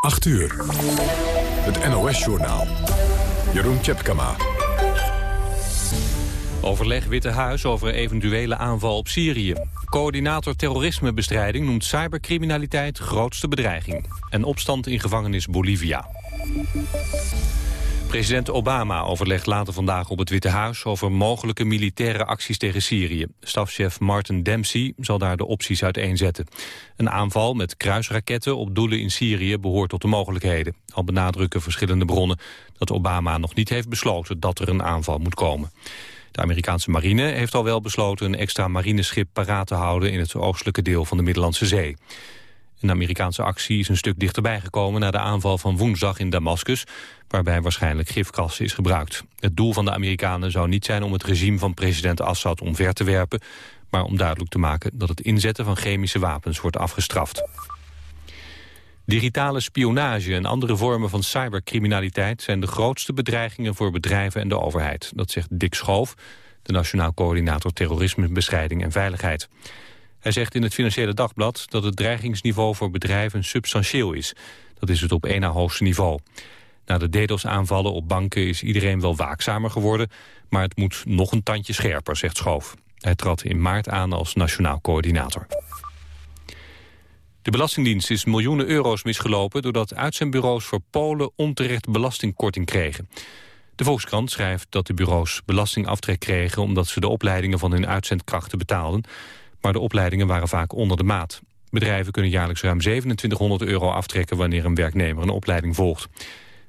8 uur. Het NOS-journaal. Jeroen Tjepkama. Overleg Witte Huis over eventuele aanval op Syrië. Coördinator terrorismebestrijding noemt cybercriminaliteit grootste bedreiging. En opstand in gevangenis Bolivia. President Obama overlegt later vandaag op het Witte Huis... over mogelijke militaire acties tegen Syrië. Stafchef Martin Dempsey zal daar de opties uiteenzetten. Een aanval met kruisraketten op doelen in Syrië behoort tot de mogelijkheden. Al benadrukken verschillende bronnen dat Obama nog niet heeft besloten... dat er een aanval moet komen. De Amerikaanse marine heeft al wel besloten een extra marineschip paraat te houden in het oostelijke deel van de Middellandse Zee. Een Amerikaanse actie is een stuk dichterbij gekomen na de aanval van woensdag in Damascus, waarbij waarschijnlijk gifgassen is gebruikt. Het doel van de Amerikanen zou niet zijn om het regime van president Assad omver te werpen, maar om duidelijk te maken dat het inzetten van chemische wapens wordt afgestraft. Digitale spionage en andere vormen van cybercriminaliteit zijn de grootste bedreigingen voor bedrijven en de overheid. Dat zegt Dick Schoof, de Nationaal Coördinator Terrorismebestrijding en Veiligheid. Hij zegt in het Financiële Dagblad dat het dreigingsniveau voor bedrijven substantieel is. Dat is het op één na hoogste niveau. Na de DDoS-aanvallen op banken is iedereen wel waakzamer geworden... maar het moet nog een tandje scherper, zegt Schoof. Hij trad in maart aan als nationaal coördinator. De Belastingdienst is miljoenen euro's misgelopen... doordat uitzendbureaus voor Polen onterecht belastingkorting kregen. De Volkskrant schrijft dat de bureaus belastingaftrek kregen... omdat ze de opleidingen van hun uitzendkrachten betaalden maar de opleidingen waren vaak onder de maat. Bedrijven kunnen jaarlijks ruim 2700 euro aftrekken wanneer een werknemer een opleiding volgt.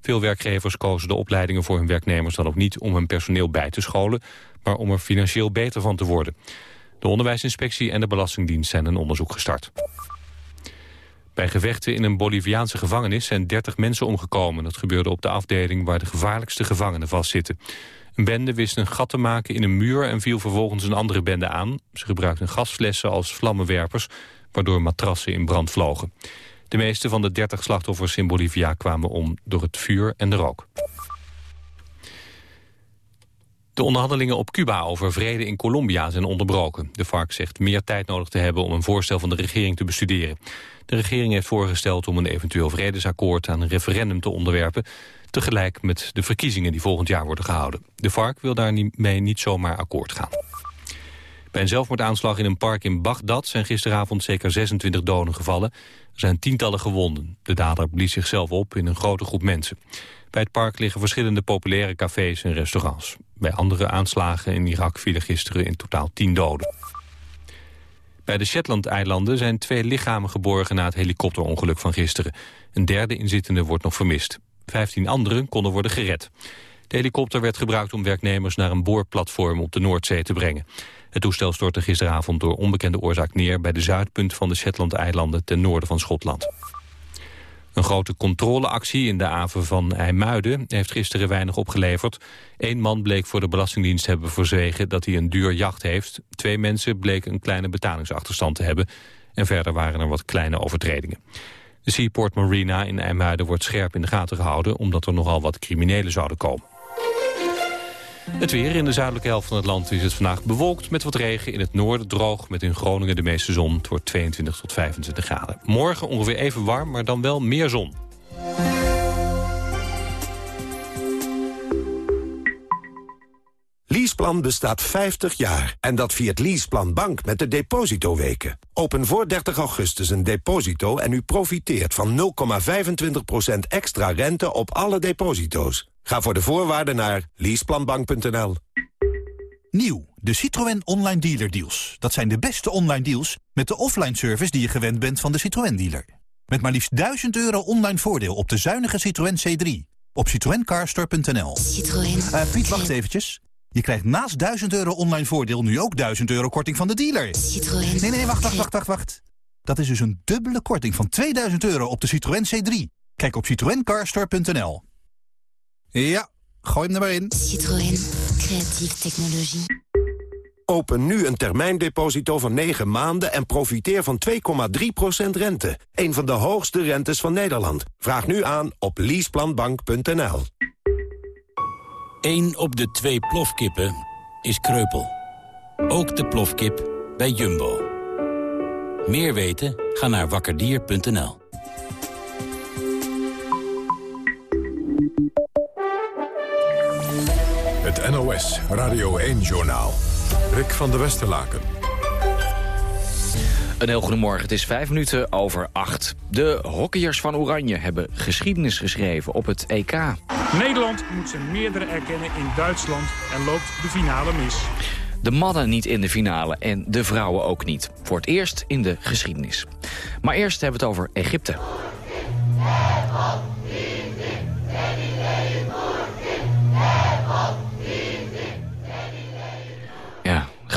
Veel werkgevers kozen de opleidingen voor hun werknemers dan ook niet om hun personeel bij te scholen, maar om er financieel beter van te worden. De onderwijsinspectie en de Belastingdienst zijn een onderzoek gestart. Bij gevechten in een Boliviaanse gevangenis zijn 30 mensen omgekomen. Dat gebeurde op de afdeling waar de gevaarlijkste gevangenen vastzitten. Een bende wist een gat te maken in een muur en viel vervolgens een andere bende aan. Ze gebruikten gasflessen als vlammenwerpers, waardoor matrassen in brand vlogen. De meeste van de 30 slachtoffers in Bolivia kwamen om door het vuur en de rook. De onderhandelingen op Cuba over vrede in Colombia zijn onderbroken. De FARC zegt meer tijd nodig te hebben om een voorstel van de regering te bestuderen. De regering heeft voorgesteld om een eventueel vredesakkoord aan een referendum te onderwerpen tegelijk met de verkiezingen die volgend jaar worden gehouden. De FARC wil daarmee niet zomaar akkoord gaan. Bij een zelfmoordaanslag in een park in Bagdad zijn gisteravond zeker 26 doden gevallen. Er zijn tientallen gewonden. De dader blies zichzelf op in een grote groep mensen. Bij het park liggen verschillende populaire cafés en restaurants. Bij andere aanslagen in Irak vielen gisteren in totaal 10 doden. Bij de Shetland-eilanden zijn twee lichamen geborgen na het helikopterongeluk van gisteren. Een derde inzittende wordt nog vermist. Vijftien anderen konden worden gered. De helikopter werd gebruikt om werknemers naar een boorplatform op de Noordzee te brengen. Het toestel stortte gisteravond door onbekende oorzaak neer... bij de zuidpunt van de Shetland-eilanden ten noorden van Schotland. Een grote controleactie in de haven van IJmuiden heeft gisteren weinig opgeleverd. Eén man bleek voor de Belastingdienst hebben verzwegen dat hij een duur jacht heeft. Twee mensen bleken een kleine betalingsachterstand te hebben. En verder waren er wat kleine overtredingen. De Seaport Marina in IJmuiden wordt scherp in de gaten gehouden... omdat er nogal wat criminelen zouden komen. Het weer in de zuidelijke helft van het land is het vandaag bewolkt met wat regen. In het noorden droog met in Groningen de meeste zon. Het wordt 22 tot 25 graden. Morgen ongeveer even warm, maar dan wel meer zon. Leaseplan bestaat 50 jaar en dat viert Leaseplan Bank met de depositoweken. Open voor 30 augustus een deposito en u profiteert van 0,25% extra rente op alle deposito's. Ga voor de voorwaarden naar leaseplanbank.nl. Nieuw, de Citroën Online Dealer Deals. Dat zijn de beste online deals met de offline service die je gewend bent van de Citroën dealer. Met maar liefst 1000 euro online voordeel op de zuinige Citroën C3. Op citroencarstore.nl. Citroën. Uh, Piet, wacht eventjes. Je krijgt naast 1000 euro online voordeel nu ook 1000 euro korting van de dealer. Citroën. Nee, nee, wacht, wacht, wacht, wacht, wacht. Dat is dus een dubbele korting van 2000 euro op de Citroën C3. Kijk op citroencarstore.nl. Ja, gooi hem er maar in. Citroën. Creatieve technologie. Open nu een termijndeposito van 9 maanden en profiteer van 2,3% rente. Een van de hoogste rentes van Nederland. Vraag nu aan op leaseplanbank.nl. Eén op de twee plofkippen is kreupel. Ook de plofkip bij Jumbo. Meer weten? Ga naar wakkerdier.nl. Het NOS Radio 1-journaal. Rick van der Westerlaken. Een heel goedemorgen, het is vijf minuten over acht. De hockeyers van Oranje hebben geschiedenis geschreven op het EK. Nederland moet zijn meerdere erkennen in Duitsland en loopt de finale mis. De mannen niet in de finale en de vrouwen ook niet. Voor het eerst in de geschiedenis. Maar eerst hebben we het over Egypte.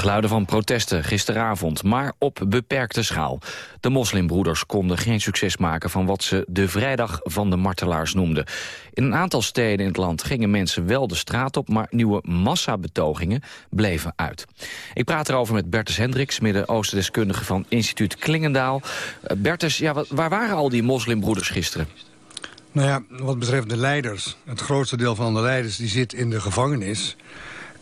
Geluiden van protesten gisteravond, maar op beperkte schaal. De moslimbroeders konden geen succes maken van wat ze de vrijdag van de martelaars noemden. In een aantal steden in het land gingen mensen wel de straat op... maar nieuwe massabetogingen bleven uit. Ik praat erover met Bertus Hendricks, Midden-Oosten-deskundige van instituut Klingendaal. Uh, Bertus, ja, waar waren al die moslimbroeders gisteren? Nou ja, wat betreft de leiders, het grootste deel van de leiders... die zit in de gevangenis.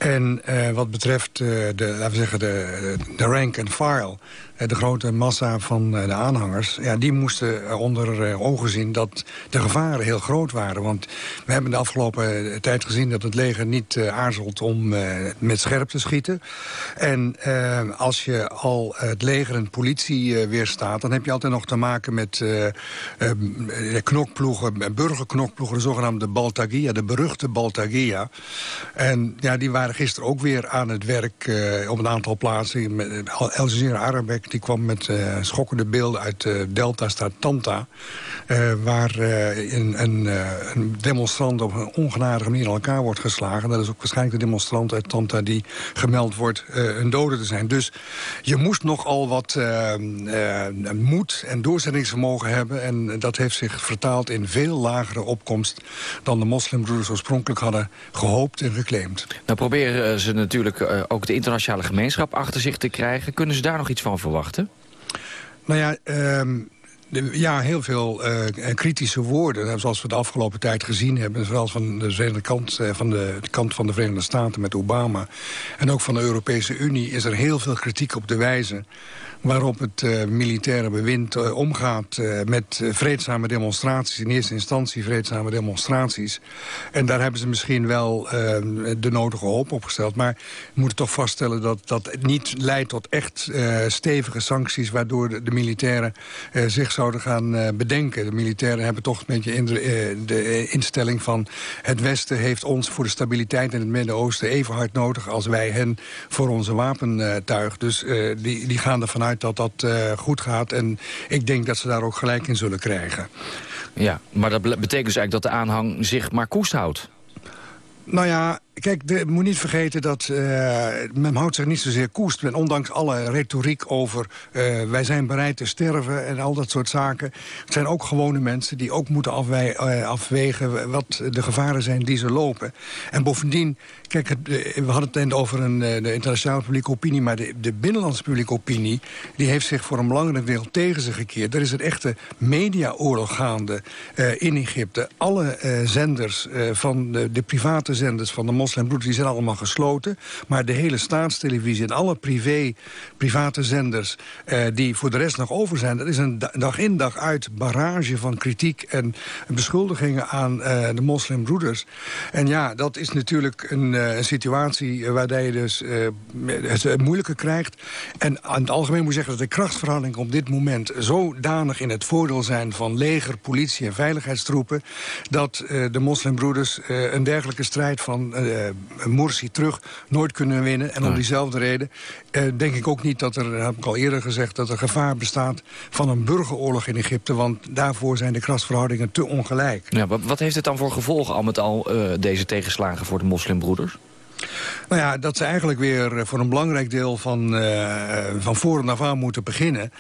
En uh, wat betreft uh, de, laten we zeggen, de, de rank and file... Eh, de grote massa van de aanhangers... Ja, die moesten onder ogen zien dat de gevaren heel groot waren. Want we hebben de afgelopen tijd gezien dat het leger niet aarzelt... om met scherp te schieten. En als je al het leger en politie weerstaat... dan heb je altijd nog te maken met knokploegen, burgerknokploegen... de zogenaamde Baltagia, de beruchte Baltagia. En ja, die waren gisteren ook weer aan het werk op een aantal plaatsen. El Jazeera Arabek die kwam met uh, schokkende beelden uit uh, Delta-staat Tanta... waar een, een, demonstrant op een ongenadige manier aan elkaar wordt geslagen. Dat is ook waarschijnlijk de demonstrant uit Tanta die gemeld wordt een dode te zijn. Dus je moest nogal wat moed en doorzettingsvermogen hebben... en dat heeft zich vertaald in veel lagere opkomst... dan de moslimbroeders oorspronkelijk hadden gehoopt en geclaimd. Nou, proberen ze natuurlijk ook de internationale gemeenschap achter zich te krijgen. Kunnen ze daar nog iets van Nou ja, de, ja heel veel uh, kritische woorden. Zoals we de afgelopen tijd gezien hebben. Vooral van de, kant, uh, van de, kant van de Verenigde Staten met Obama. En ook van de Europese Unie is er heel veel kritiek op de wijze waarop het uh, militaire bewind uh, omgaat uh, met vreedzame demonstraties. In eerste instantie vreedzame demonstraties. En daar hebben ze misschien wel de nodige hoop opgesteld. Maar we moeten toch vaststellen dat dat niet leidt tot echt stevige sancties... waardoor de, militairen zich zouden gaan bedenken. De militairen hebben toch een beetje in de, de, instelling van... het Westen heeft ons voor de stabiliteit in het Midden-Oosten even hard nodig... als wij hen voor onze wapentuig. Dus die, die gaan ervan uit dat dat uh, goed gaat. En ik denk dat ze daar ook gelijk in zullen krijgen. Ja, maar dat betekent dus eigenlijk dat de aanhang zich maar koest houdt. Nou ja, Kijk, je moet niet vergeten dat uh, men houdt zich niet zozeer koest. Men, ondanks alle retoriek over uh, wij zijn bereid te sterven en al dat soort zaken. Het zijn ook gewone mensen die ook moeten uh, afwegen wat de gevaren zijn die ze lopen. En bovendien, kijk, we hadden het net over een, de internationale publieke opinie... maar de, de binnenlandse publieke opinie die heeft zich voor een belangrijk deel tegen zich gekeerd. Er is een echte mediaoorlog gaande in Egypte. Alle zenders van de, de private zenders van de moslimbroeders die zijn allemaal gesloten. Maar de hele staatstelevisie en alle privé, private zenders... Eh, die voor de rest nog over zijn... dat is een dag in dag uit barrage van kritiek en beschuldigingen aan uh, de moslimbroeders. En ja, dat is natuurlijk een, uh, een situatie waarbij je dus het moeilijker krijgt. En aan het algemeen moet zeggen dat de krachtsverhoudingen op dit moment... zodanig in het voordeel zijn van leger, politie en veiligheidstroepen... dat de moslimbroeders een dergelijke strijd van Morsi terug nooit kunnen winnen. En om diezelfde reden uh, denk ik ook niet dat er, heb ik al eerder gezegd... dat er gevaar bestaat van een burgeroorlog in Egypte. Want daarvoor zijn de krachtsverhoudingen te ongelijk. Ja, wat, heeft het dan voor gevolgen al met al uh, deze tegenslagen voor de moslimbroeders? Nou ja, dat ze eigenlijk weer eh, voor een belangrijk deel van, uh, van voren af aan moeten beginnen.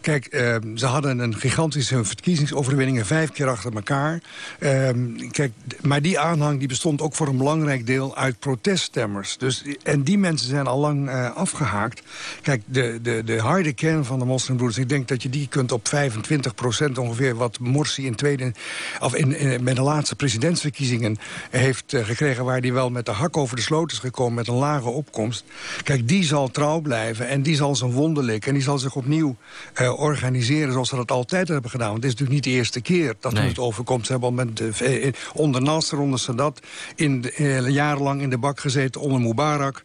Kijk, uh, ze hadden een gigantische verkiezingsoverwinningen vijf keer achter elkaar. Uh, kijk, maar die aanhang die bestond ook voor een belangrijk deel uit proteststemmers. Dus, en die mensen zijn al lang afgehaakt. Kijk, de, de, de harde kern van de moslimbroeders... ik denk dat je die kunt op 25 procent ongeveer... wat Morsi in tweede, of in, in, met de laatste presidentsverkiezingen heeft gekregen... waar die wel met de hak over de sloot groot is gekomen met een lage opkomst... kijk, die zal trouw blijven en die zal zijn wonden likken... en die zal zich opnieuw uh, organiseren zoals ze dat altijd hebben gedaan. Want het is natuurlijk niet de eerste keer dat nee. het overkomt. Ze hebben al met de, onder Nasser, onder Sadat... In de, uh, jarenlang in de bak gezeten onder Mubarak.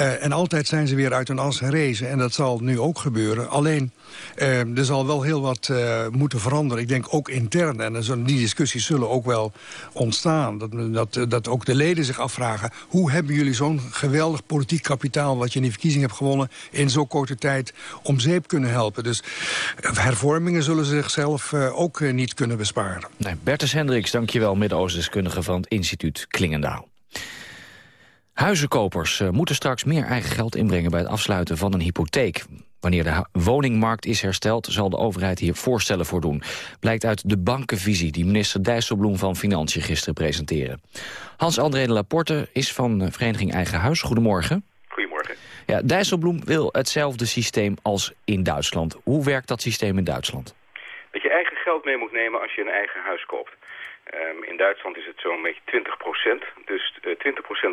Uh, en altijd zijn ze weer uit hun as gerezen. En dat zal nu ook gebeuren. Alleen, er zal wel heel wat moeten veranderen. Ik denk ook intern. En die discussies zullen ook wel ontstaan. Dat, dat, dat ook de leden zich afvragen... hoe hebben jullie zo'n geweldig politiek kapitaal... wat je in die verkiezing hebt gewonnen... in zo'n korte tijd om zeep kunnen helpen. Dus hervormingen zullen zichzelf uh, ook uh, niet kunnen besparen. Nee, Bertus Hendricks, dankjewel, Midden-Oosten-deskundige van het instituut Klingendaal. Huizenkopers uh, moeten straks meer eigen geld inbrengen bij het afsluiten van een hypotheek. Wanneer de woningmarkt is hersteld, zal de overheid hier voorstellen voor doen. Blijkt uit de bankenvisie die minister Dijsselbloem van Financiën gisteren presenteerde. Hans-André de Laporte is van Vereniging Eigen Huis. Goedemorgen. Goedemorgen. Ja, Dijsselbloem wil hetzelfde systeem als in Duitsland. Hoe werkt dat systeem in Duitsland? Dat je eigen geld mee moet nemen als je een eigen huis koopt. Um, in Duitsland is het zo'n beetje 20% Dus uh,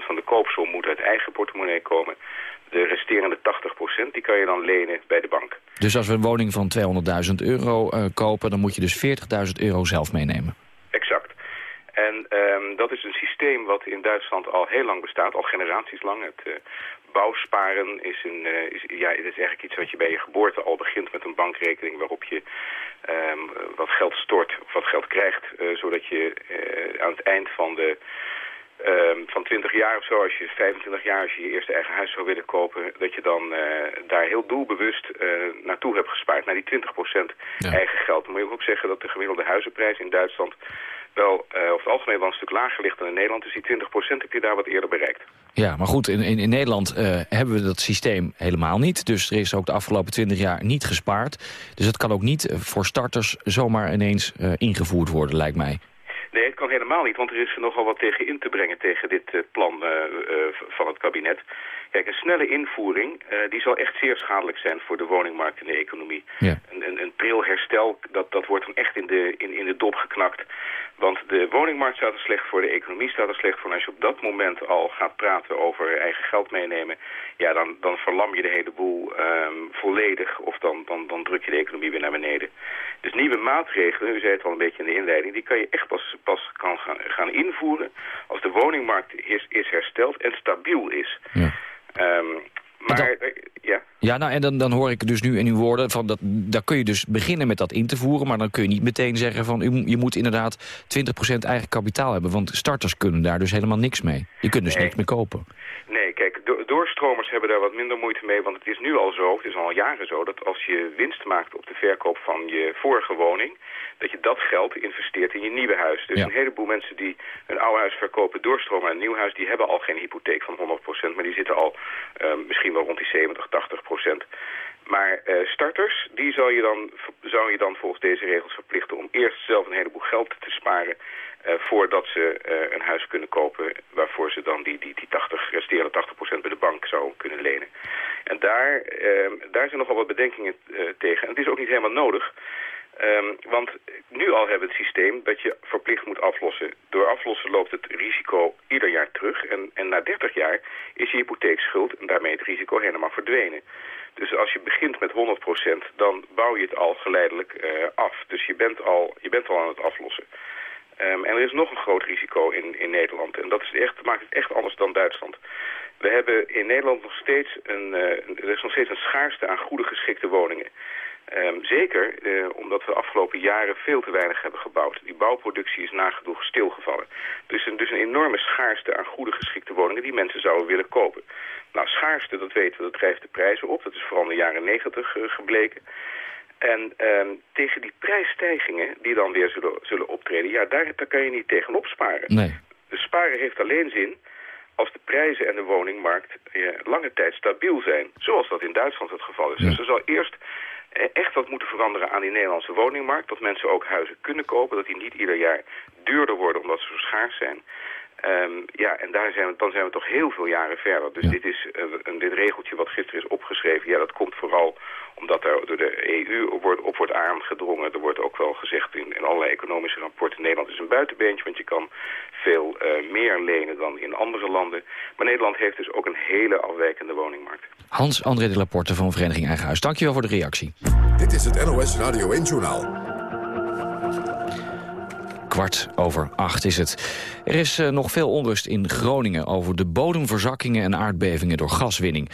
20% van de koopsom moet uit eigen portemonnee komen. De resterende 80% die kan je dan lenen bij de bank. Dus als we een woning van 200.000 euro uh, kopen... dan moet je dus 40.000 euro zelf meenemen? Um, dat is een systeem wat in Duitsland al heel lang bestaat, al generaties lang. Het uh, bouwsparen is, een, uh, is, ja, het is eigenlijk iets wat je bij je geboorte al begint met een bankrekening waarop je um, wat geld stort of wat geld krijgt, uh, zodat je aan het eind van de Um, van 20 jaar of zo, als je 25 jaar, als je je eerste eigen huis zou willen kopen, dat je dan uh, daar heel doelbewust uh, naartoe hebt gespaard, naar die 20% ja. eigen geld. Dan moet je ook zeggen dat de gemiddelde huizenprijs in Duitsland wel uh, over het algemeen wel een stuk lager ligt dan in Nederland. Dus die 20% heb je daar wat eerder bereikt. Ja, maar goed, in, in, in Nederland hebben we dat systeem helemaal niet. Dus er is ook de afgelopen 20 jaar niet gespaard. Dus het kan ook niet voor starters zomaar ineens ingevoerd worden, lijkt mij. Nee, het kan helemaal niet, want er is nogal wat tegen in te brengen tegen dit plan van het kabinet. Kijk, een snelle invoering, die zal echt zeer schadelijk zijn voor de woningmarkt en de economie. Ja. Een, een, een pril herstel, dat, dat wordt dan echt in de, in, in de dop geknakt. Want de woningmarkt staat er slecht voor, de economie staat er slecht voor. En als je op dat moment al gaat praten over eigen geld meenemen... ja, dan, dan verlam je de hele boel um, volledig of dan, dan, dan druk je de economie weer naar beneden. Dus nieuwe maatregelen, u zei het al een beetje in de inleiding... die kan je echt pas, pas kan gaan, gaan invoeren als de woningmarkt is, is hersteld en stabiel is. Ja. Um, maar, dan, ja. Ja, nou, en dan, dan hoor ik dus nu in uw woorden... Van dat, daar kun je dus beginnen met dat in te voeren... maar dan kun je niet meteen zeggen van... U, je moet inderdaad 20% eigen kapitaal hebben... want starters kunnen daar dus helemaal niks mee. Je kunt dus nee. niks meer kopen. Nee, kijk, do doorstromers hebben daar wat minder moeite mee... want het is nu al zo, het is al jaren zo... dat als je winst maakt op de verkoop van je vorige woning dat je dat geld investeert in je nieuwe huis. Dus ja. een heleboel mensen die een oude huis verkopen doorstromen naar een nieuw huis... die hebben al geen hypotheek van 100%, maar die zitten al uh, misschien wel rond die 70, 80%. Maar uh, starters, die zou je, dan, zou je dan volgens deze regels verplichten... om eerst zelf een heleboel geld te sparen... Uh, voordat ze uh, een huis kunnen kopen waarvoor ze dan die, die, die 80, resterende 80% bij de bank zou kunnen lenen. En daar, daar zijn nogal wat bedenkingen tegen. En het is ook niet helemaal nodig. Um, want nu al hebben we het systeem dat je verplicht moet aflossen. Door aflossen loopt het risico ieder jaar terug. En, en na 30 jaar is je hypotheekschuld en daarmee het risico helemaal verdwenen. Dus als je begint met 100%, dan bouw je het al geleidelijk uh, af. Dus je bent al, je bent al aan het aflossen. Um, en er is nog een groot risico in, in Nederland. En dat is echt, maakt het echt anders dan Duitsland. We hebben in Nederland nog steeds een, uh, er is nog steeds een schaarste aan goede geschikte woningen. Um, zeker uh, omdat we de afgelopen jaren veel te weinig hebben gebouwd. Die bouwproductie is nagenoeg stilgevallen. Dus een, dus een enorme schaarste aan goede geschikte woningen die mensen zouden willen kopen. Nou, schaarste, dat weten we, dat drijft de prijzen op. Dat is vooral in de jaren negentig uh, gebleken. En um, tegen die prijsstijgingen die dan weer zullen, zullen optreden... ja, daar, daar kan je niet tegenop sparen. Nee. Dus sparen heeft alleen zin als de prijzen en de woningmarkt uh, lange tijd stabiel zijn. Zoals dat in Duitsland het geval is. Ja. Dus er zal eerst echt wat moeten veranderen aan die Nederlandse woningmarkt. Dat mensen ook huizen kunnen kopen. Dat die niet ieder jaar duurder worden omdat ze zo schaars zijn. Um, ja, en daar zijn we, dan zijn we toch heel veel jaren verder. Dus dit, is, uh, dit regeltje wat gisteren is opgeschreven, ja, dat komt vooral omdat er door de EU wordt, op wordt aangedrongen. Er wordt ook wel gezegd in, in allerlei economische rapporten... Nederland is een buitenbeentje, want je kan veel uh, meer lenen dan in andere landen. Maar Nederland heeft dus ook een hele afwijkende woningmarkt. Hans-André de Laporte van Vereniging Eigen Huis. Dankjewel voor de reactie. Dit is het NOS Radio 1-journaal kwart over acht is het. Er is uh, nog veel onrust in Groningen over de bodemverzakkingen en aardbevingen door gaswinning.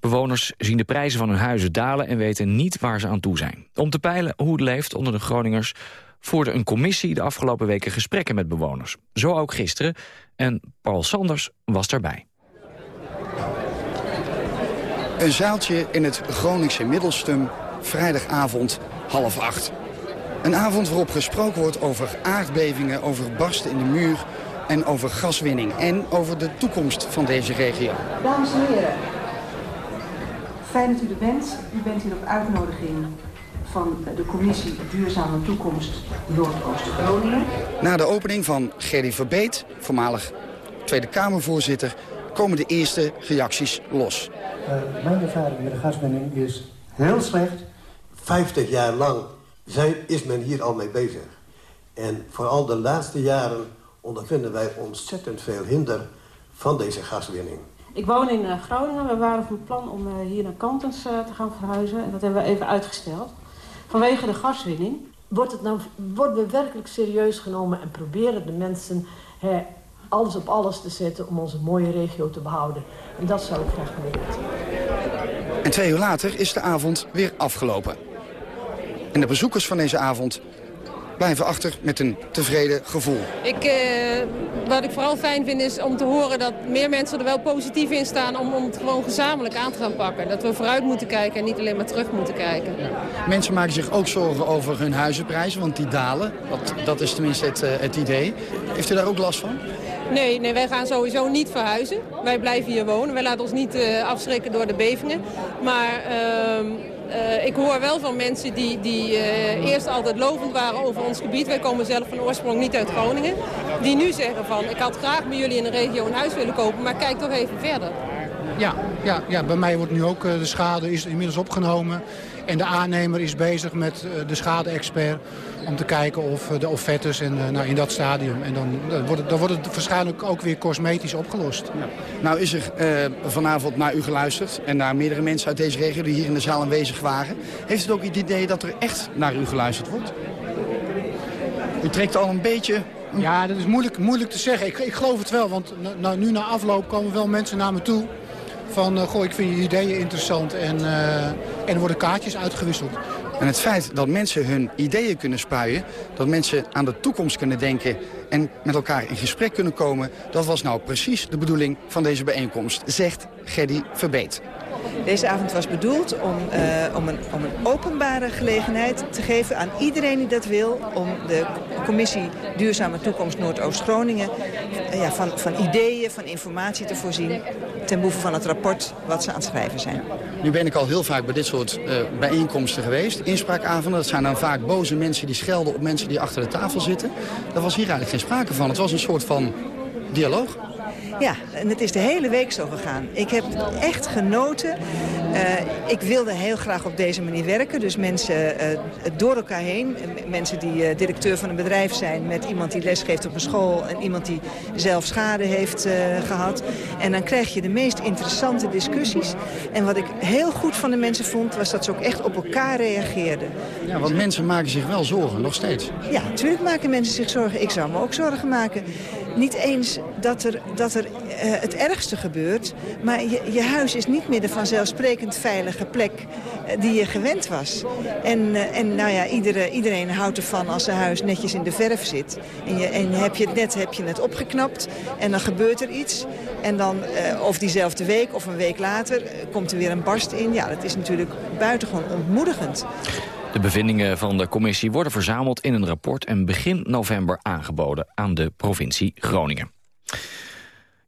Bewoners zien de prijzen van hun huizen dalen en weten niet waar ze aan toe zijn. Om te peilen hoe het leeft onder de Groningers voerde een commissie de afgelopen weken gesprekken met bewoners. Zo ook gisteren. En Paul Sanders was daarbij. Een zaaltje in het Groningse Middelstum, vrijdagavond half acht. Een avond waarop gesproken wordt over aardbevingen, over barsten in de muur... en over gaswinning en over de toekomst van deze regio. Dames en heren, fijn dat u er bent. U bent hier op uitnodiging van de commissie Duurzame Toekomst Noordoost-Groningen. Na de opening van Gerry Verbeet, voormalig Tweede Kamervoorzitter... komen de eerste reacties los. Uh, mijn ervaring met de gaswinning is heel slecht. 50 jaar lang zijn, is men hier al mee bezig. En vooral de laatste jaren ondervinden wij ontzettend veel hinder van deze gaswinning. Ik woon in uh, Groningen. We waren van plan om uh, hier naar Kantens uh, te gaan verhuizen. En dat hebben we even uitgesteld. Vanwege de gaswinning. Wordt, het nou, worden we werkelijk serieus genomen en proberen de mensen hè, alles op alles te zetten om onze mooie regio te behouden. En dat zou ik graag willen. En twee uur later is de avond weer afgelopen. En de bezoekers van deze avond blijven achter met een tevreden gevoel. Ik, eh, wat ik vooral fijn vind is om te horen dat meer mensen er wel positief in staan... om, om het gewoon gezamenlijk aan te gaan pakken. Dat we vooruit moeten kijken en niet alleen maar terug moeten kijken. Mensen maken zich ook zorgen over hun huizenprijzen, want die dalen. Dat, dat is tenminste het, uh, het idee. Heeft u daar ook last van? Nee, nee, wij gaan sowieso niet verhuizen. Wij blijven hier wonen. Wij laten ons niet uh, afschrikken door de bevingen. Maar... Uh, uh, ik hoor wel van mensen die, die uh, eerst altijd lovend waren over ons gebied. Wij komen zelf van oorsprong niet uit Groningen. Die nu zeggen van, ik had graag bij jullie in de regio een huis willen kopen, maar kijk toch even verder. Ja, ja, ja bij mij wordt nu ook uh, de schade is inmiddels opgenomen. En de aannemer is bezig met de schade-expert om te kijken of de offertes en, nou, in dat stadium. En dan, dan, wordt het, dan wordt het waarschijnlijk ook weer cosmetisch opgelost. Ja. Nou is er uh, vanavond naar u geluisterd en naar meerdere mensen uit deze regio die hier in de zaal aanwezig waren. Heeft u ook het idee dat er echt naar u geluisterd wordt? U trekt al een beetje... Ja, dat is moeilijk, moeilijk te zeggen. Ik, ik geloof het wel, want nu na afloop komen wel mensen naar me toe van, uh, goh, ik vind je ideeën interessant en, uh, en er worden kaartjes uitgewisseld. En het feit dat mensen hun ideeën kunnen spuien... dat mensen aan de toekomst kunnen denken en met elkaar in gesprek kunnen komen... dat was nou precies de bedoeling van deze bijeenkomst, zegt Gerdy Verbeet. Deze avond was bedoeld om, uh, om, een, om een openbare gelegenheid te geven aan iedereen die dat wil... om de commissie Duurzame Toekomst Noordoost-Groningen uh, ja, van, van ideeën, van informatie te voorzien... ten behoeve van het rapport wat ze aan het schrijven zijn. Nu ben ik al heel vaak bij dit soort uh, bijeenkomsten geweest. Inspraakavonden, dat zijn dan vaak boze mensen die schelden op mensen die achter de tafel zitten. Daar was hier eigenlijk geen sprake van. Het was een soort van dialoog. Ja, en het is de hele week zo gegaan. Ik heb echt genoten. Uh, ik wilde heel graag op deze manier werken. Dus mensen uh, door elkaar heen. Mensen die uh, directeur van een bedrijf zijn... met iemand die lesgeeft op een school... en iemand die zelf schade heeft gehad. En dan krijg je de meest interessante discussies. En wat ik heel goed van de mensen vond... was dat ze ook echt op elkaar reageerden. Ja, want mensen maken zich wel zorgen, nog steeds. Ja, natuurlijk maken mensen zich zorgen. Ik zou me ook zorgen maken. Niet eens dat er, dat er uh, het ergste gebeurt. Maar je, je, huis is niet meer de vanzelfsprekend veilige plek uh, die je gewend was. En, uh, en nou ja, iedere, iedereen houdt ervan als zijn huis netjes in de verf zit. En, je, en heb je het net heb je het opgeknapt en dan gebeurt er iets. En dan, of diezelfde week of een week later, komt er weer een barst in. Ja, dat is natuurlijk buitengewoon ontmoedigend. De bevindingen van de commissie worden verzameld in een rapport... en begin november aangeboden aan de provincie Groningen.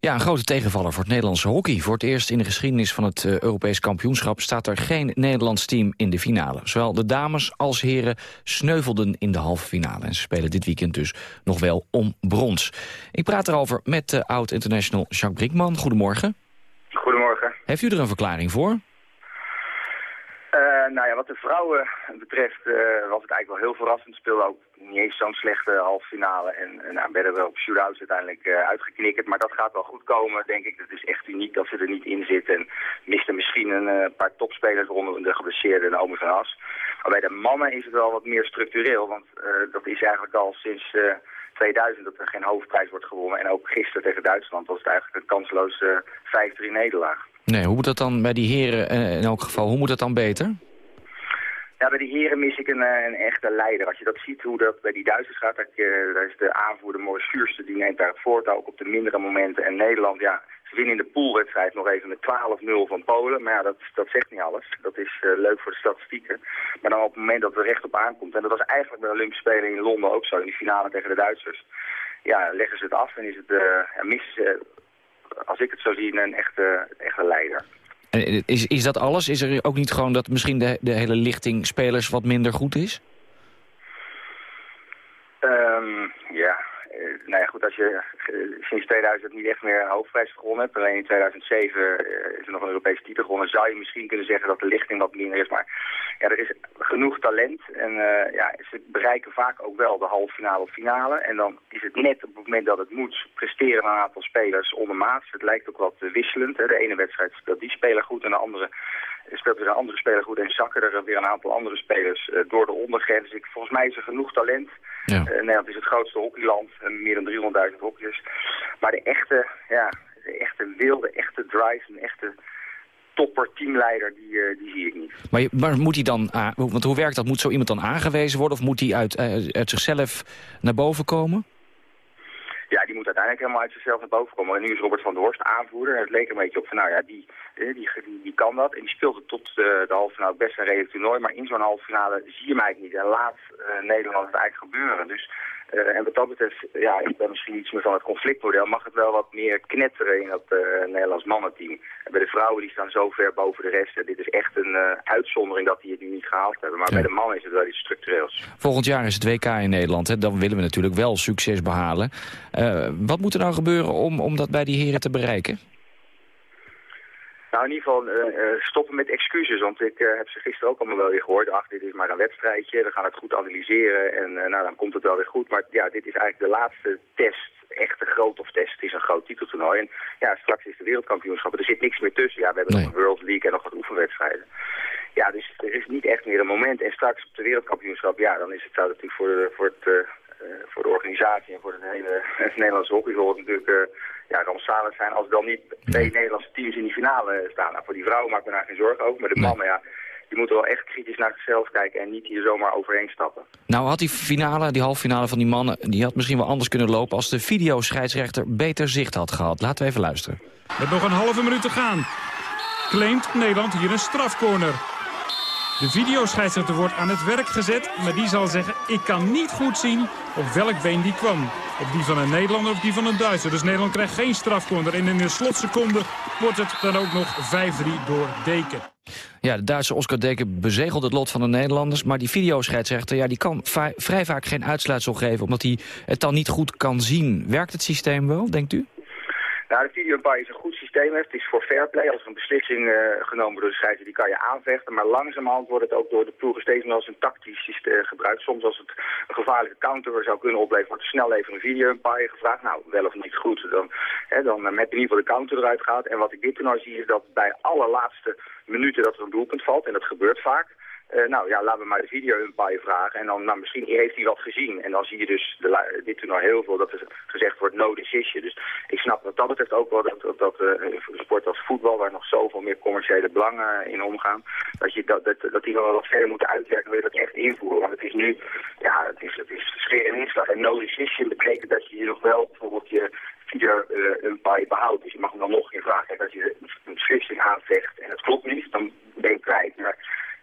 Ja, een grote tegenvaller voor het Nederlandse hockey. Voor het eerst in de geschiedenis van het uh, Europees kampioenschap... staat er geen Nederlands team in de finale. Zowel de dames als heren sneuvelden in de halve finale. En ze spelen dit weekend dus nog wel om brons. Ik praat erover met de oud-international Jacques Brinkman. Goedemorgen. Goedemorgen. Heeft u er een verklaring voor? Uh, nou ja, wat de vrouwen betreft uh, was het eigenlijk wel heel verrassend. Speelde ook niet eens zo'n slechte halve finale. En, en nou, werden we op shootouts uiteindelijk uh, uitgeknikkerd. Maar dat gaat wel goed komen, denk ik. Het is echt uniek dat ze er niet in zitten. En misten misschien een paar topspelers rondom de geblesseerde en Ome van As. Maar bij de mannen is het wel wat meer structureel. Want dat is eigenlijk al sinds 2000 dat er geen hoofdprijs wordt gewonnen. En ook gisteren tegen Duitsland was het eigenlijk een kansloze 5-3 nederlaag. Nee, hoe moet dat dan bij die heren in elk geval, hoe moet dat dan beter? Ja, bij die heren mis ik een, een echte leider. Als je dat ziet hoe dat bij die Duitsers gaat, dat, daar is de aanvoerder Morris Schuurste, die neemt daar het voortouw ook op de mindere momenten. En Nederland, ja, ze winnen in de poolwedstrijd nog even met 12-0 van Polen. Maar ja, dat, dat zegt niet alles. Dat is uh, leuk voor de statistieken. Maar dan op het moment dat er recht op aankomt, en dat was eigenlijk bij de Olympische Spelen in Londen ook zo, in die finale tegen de Duitsers. Ja, leggen ze het af en is het, uh, ja, mis, als ik het zo zie, een echte, echte leider. En is, is dat alles? Is er ook niet gewoon dat misschien de, de hele lichting spelers wat minder goed is? Um, ja, uh, nou ja, goed, als je uh, sinds 2000 niet echt meer een hoofdprijs gewonnen hebt, alleen in 2007 uh, is er nog een Europese titel gewonnen, zou je misschien kunnen zeggen dat de lichting wat minder is. Maar ja, er is genoeg talent en ja, ze bereiken vaak ook wel de halve finale of finale. En dan is het net op het moment dat het moet presteren een aantal spelers ondermaats. Het lijkt ook wat wisselend. Hè. De ene wedstrijd speelt die speler goed en de andere speelt weer een andere speler goed en zakken er weer een aantal andere spelers door de ondergrens. Dus ik, volgens mij is er genoeg talent. Ja. Uh, Nederland is het grootste hockeyland, meer dan 300.000 hockeyers. Maar de echte, ja, de echte wilde, echte drive, een echte topper teamleider, die, die zie ik niet. Maar, maar moet hij dan, want hoe werkt dat? Moet zo iemand dan aangewezen worden of moet hij uit, uit zichzelf naar boven komen? Ja, die moet uiteindelijk helemaal uit zichzelf naar boven komen. En nu is Robert van der Horst aanvoerder. En het leek een beetje op van, nou ja, die, die, die, die kan dat. En die speelde tot de, de halve finale best een redelijk toernooi. Maar in zo'n halve finale zie je hem eigenlijk niet. En laat uh, Nederland het eigenlijk gebeuren. Dus, uh, en wat dat betreft, ja, ik ben misschien iets meer van het conflictmodel. Mag het wel wat meer knetteren in dat uh, Nederlands mannenteam. En bij de vrouwen, die staan zo ver boven de rest. En dit is echt een uitzondering dat die het nu niet gehaald hebben. Maar ja. bij de mannen is het wel iets structureels. Volgend jaar is het WK in Nederland. Hè? Dan willen we natuurlijk wel succes behalen. wat moet er nou gebeuren om, om dat bij die heren te bereiken? Nou, in ieder geval uh, uh, stoppen met excuses. Want ik uh, heb ze gisteren ook allemaal wel weer gehoord. Ach, dit is maar een wedstrijdje. We gaan het goed analyseren. En nou, dan komt het wel weer goed. Maar ja, dit is eigenlijk de laatste test. Echte groot of test. Het is een groot titeltoernooi. En ja, straks is de wereldkampioenschap. Er zit niks meer tussen. Ja, we hebben nee. nog een World League en nog wat oefenwedstrijden. Ja, dus er is niet echt meer een moment. En straks op de wereldkampioenschap, ja, dan is het, zou natuurlijk voor, voor het... voor de organisatie en voor het hele het Nederlandse hockeyvolk natuurlijk ja, rampzalig zijn als er dan niet twee Nederlandse teams in die finale staan. Nou, voor die vrouwen maak ik me daar geen zorgen over. Maar de mannen, ja, die moeten wel echt kritisch naar zichzelf kijken en niet hier zomaar overheen stappen. Nou had die finale, die halve finale van die mannen, die had misschien wel anders kunnen lopen als de videoscheidsrechter beter zicht had gehad. Laten we even luisteren. Met nog een halve minuut te gaan claimt Nederland hier een strafcorner. De videoscheidsrechter wordt aan het werk gezet, maar die zal zeggen... ik kan niet goed zien op welk been die kwam. Op die van een Nederlander of die van een Duitser. Dus Nederland krijgt geen strafcorner. En in de slotseconde wordt het dan ook nog 5-3 door Deken. Ja, de Duitse Oscar Deken bezegelt het lot van de Nederlanders. Maar die videoscheidsrechter ja, die kan vrij vaak geen uitsluitsel geven... omdat hij het dan niet goed kan zien. Werkt het systeem wel, denkt u? Nou, de video umpire is een goed systeem. Het is voor fair play. Als er een beslissing uh, genomen door de scheidsrechter, die kan je aanvechten. Maar langzamerhand wordt het ook door de ploegen steeds meer als een tactisch systeem gebruikt. Soms als het een gevaarlijke counter zou kunnen opleveren, wordt er snel even een video umpire gevraagd. Nou, wel of niet goed. Dan, hè, dan uh, met in ieder geval de counter eruit gaat. En wat ik dit toernooi zie is dat bij alle laatste minuten dat er een doelpunt valt, en dat gebeurt vaak, uh, nou ja, laten we maar de video-umpire vragen. En dan, nou, misschien heeft hij wat gezien. En dan zie je dus de, dit toernooi heel veel dat er gezegd wordt no decision. Dus ik snap wat dat betreft ook wel dat, dat, uh, een sport als voetbal, waar nog zoveel meer commerciële belangen in omgaan, dat, je, dat, dat, dat die wel wat verder moeten uitwerken, wil je dat echt invoeren. Want het is nu, ja, het is, het is scheren en inslag. En no decision betekent dat je hier nog wel bijvoorbeeld je video uh, umpire behoudt. Dus je mag hem dan nog een keer vragen. Kijk, als je een beslissing aanvecht en het klopt niet, dan ben je kwijt. Maar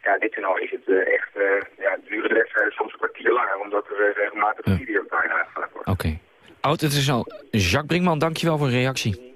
ja, dit toernooi is het uh, echt, uh, ja, duren de wedstrijden soms een kwartier langer, omdat er regelmatig een video bijna aangevraagd wordt. Oké. Okay. Oud, het is al. Jacques Brinkman, dankjewel voor een reactie.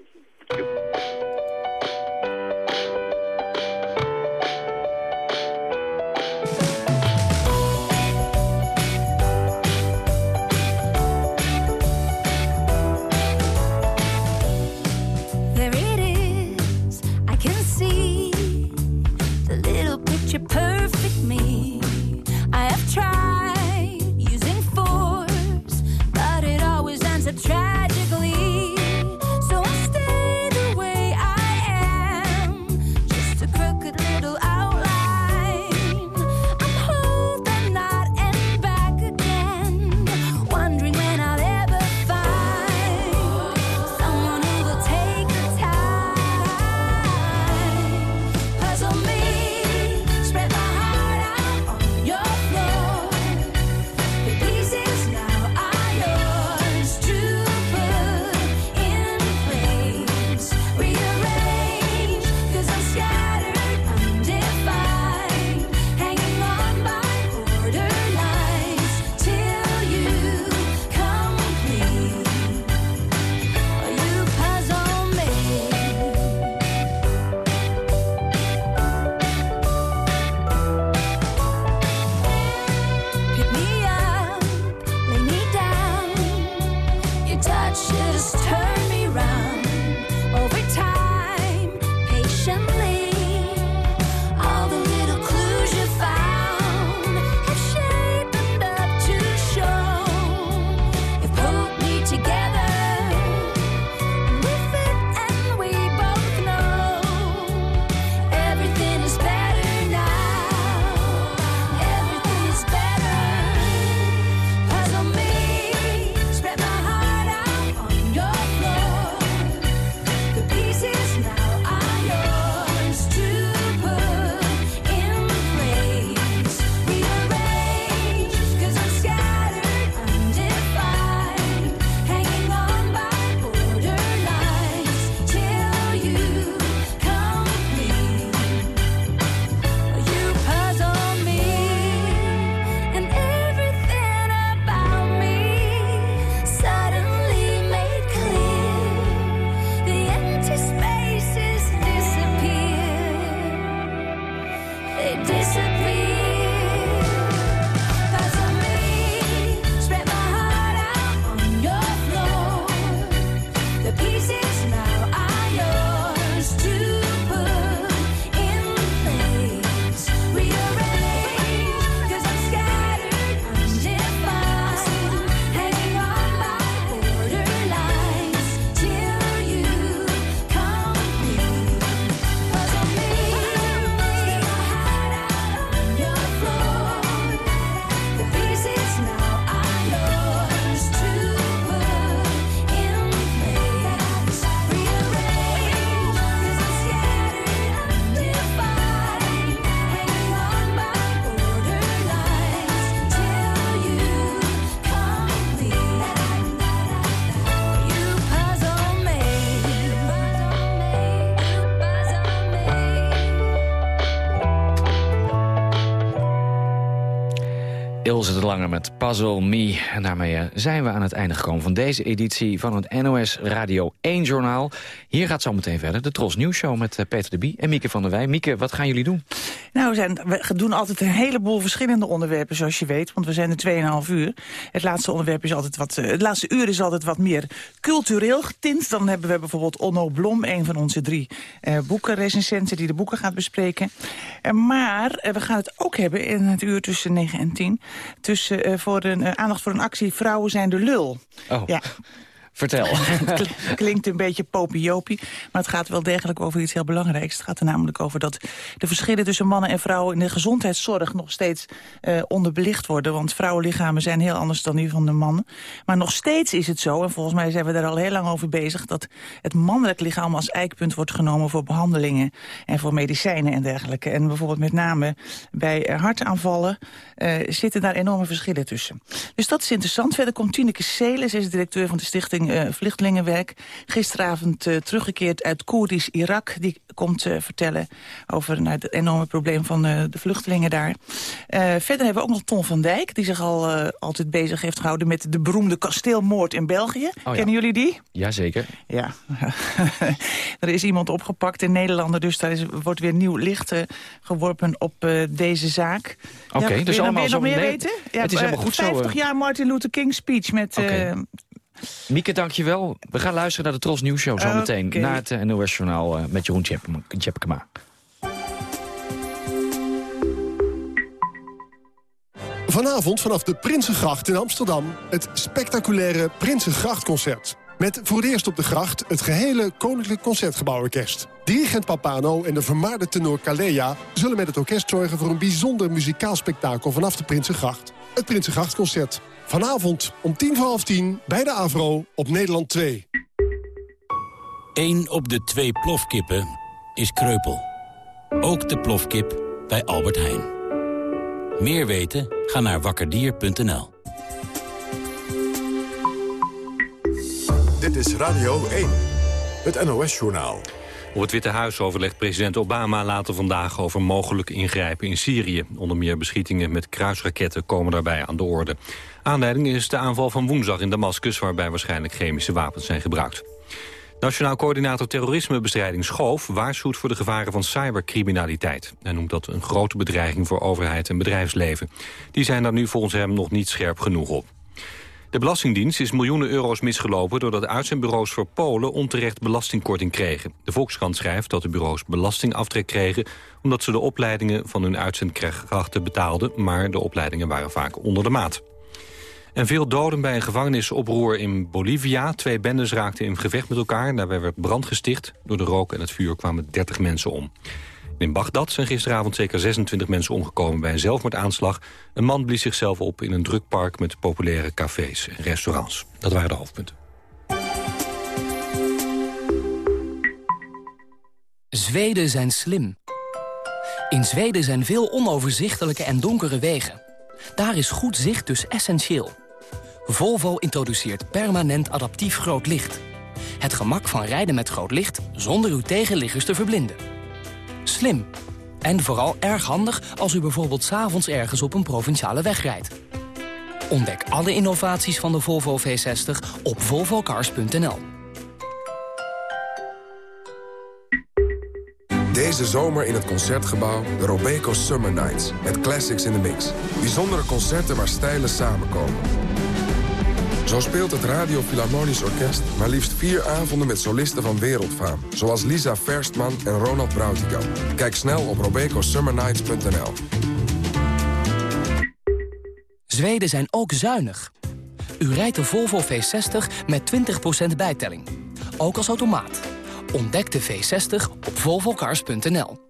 Ilse de Lange met Puzzle Me. En daarmee eh, zijn we aan het einde gekomen van deze editie van het NOS Radio 1 Journaal. Hier gaat zo meteen verder de Tros Nieuws Show met eh, Peter de Bie en Mieke van der Wij. Mieke, wat gaan jullie doen? Nou, we, zijn, we doen altijd een heleboel verschillende onderwerpen, zoals je weet. Want we zijn er 2,5 uur. Het laatste onderwerp is altijd wat. eh, Het laatste uur is altijd wat meer cultureel getint. Dan hebben we bijvoorbeeld Onno Blom, een van onze drie eh, boekenrecensenten... die de boeken gaat bespreken. Eh, maar eh, we gaan het ook hebben in het uur tussen 9 en 10... Tussen, eh, voor een, aandacht voor een actie Vrouwen zijn de lul. Oh. Ja. Vertel. Klinkt een beetje popiopie, maar het gaat wel degelijk over iets heel belangrijks. Het gaat er namelijk over dat de verschillen tussen mannen en vrouwen in de gezondheidszorg nog steeds eh, onderbelicht worden. Want vrouwenlichamen zijn heel anders dan die van de mannen. Maar nog steeds is het zo, en volgens mij zijn we daar al heel lang over bezig, dat het mannelijk lichaam als eikpunt wordt genomen voor behandelingen en voor medicijnen en dergelijke. En bijvoorbeeld met name bij eh, hartaanvallen eh, zitten daar enorme verschillen tussen. Dus dat is interessant. Verder komt Tineke Seles, is directeur van de stichting eh, Vluchtelingenwerk. Gisteravond eh, teruggekeerd uit Koerdisch Irak. Die komt eh, vertellen over nou, het enorme probleem van de vluchtelingen daar. Verder hebben we ook nog Ton van Dijk, die zich al altijd bezig heeft gehouden met de beroemde kasteelmoord in België. ja. Kennen jullie die? Jazeker. Ja, er is iemand opgepakt in Nederland, dus daar is, wordt weer nieuw licht geworpen op deze zaak. Oké, ja, wil dus nog allemaal meer, zo- nog meer weten? het is helemaal goed zo, 50 eh. jaar Martin Luther King speech met... Mieke, dankjewel. We gaan luisteren naar de Tros Nieuws Show zo meteen. Oké. Na het eh, NOS Journaal eh, met Jeroen Tjepkema- Tjepkema. Vanavond vanaf de Prinsengracht in Amsterdam... het spectaculaire Prinsengrachtconcert. Met voor het eerst op de gracht het gehele Koninklijk Concertgebouworkest. Dirigent Papano en de vermaarde tenor Kalea... zullen met het orkest zorgen voor een bijzonder muzikaal spektakel... vanaf de Prinsengracht. Het Prinsengrachtconcert. Vanavond om tien voor half tien bij de AVRO op Nederland 2. Eén op de twee plofkippen is kreupel. Ook de plofkip bij Albert Heijn. Meer weten? Ga naar wakkerdier.nl. Dit is Radio 1, het NOS-journaal. Op het Witte Huis overlegt president Obama later vandaag over mogelijk ingrijpen in Syrië. Onder meer beschietingen met kruisraketten komen daarbij aan de orde. Aanleiding is de aanval van woensdag in Damascus... waarbij waarschijnlijk chemische wapens zijn gebruikt. Nationaal coördinator terrorismebestrijding Schoof waarschuwt voor de gevaren van cybercriminaliteit. Hij noemt dat een grote bedreiging voor overheid en bedrijfsleven. Die zijn daar nu volgens hem nog niet scherp genoeg op. De Belastingdienst is miljoenen euro's misgelopen... doordat uitzendbureaus voor Polen onterecht belastingkorting kregen. De Volkskrant schrijft dat de bureaus belastingaftrek kregen... omdat ze de opleidingen van hun uitzendkrachten betaalden... maar de opleidingen waren vaak onder de maat. En veel doden bij een gevangenisoproer in Bolivia. Twee bendes raakten in gevecht met elkaar. Daarbij werd brand gesticht. Door de rook en het vuur kwamen 30 mensen om. In Bagdad zijn gisteravond zeker 26 mensen omgekomen bij een zelfmoordaanslag. Een man blies zichzelf op in een druk park met populaire cafés en restaurants. Dat waren de hoofdpunten. Zweden zijn slim. In Zweden zijn veel onoverzichtelijke en donkere wegen. Daar is goed zicht dus essentieel. Volvo introduceert permanent adaptief groot licht. Het gemak van rijden met groot licht zonder uw tegenliggers te verblinden. Slim. En vooral erg handig als u bijvoorbeeld s'avonds ergens op een provinciale weg rijdt. Ontdek alle innovaties van de Volvo V60 op volvocars.nl. Deze zomer in het Concertgebouw de Robeco Summer Nights. Met classics in the mix. Bijzondere concerten waar stijlen samenkomen. Zo speelt het Radio Philharmonisch Orkest maar liefst vier avonden met solisten van wereldfaam. Zoals Lisa Verstman en Ronald Brautigam. Kijk snel op robecosummernights.nl. Zweden zijn ook zuinig. U rijdt de Volvo V60 met 20% bijtelling. Ook als automaat. Ontdek de V60 op volvocars.nl.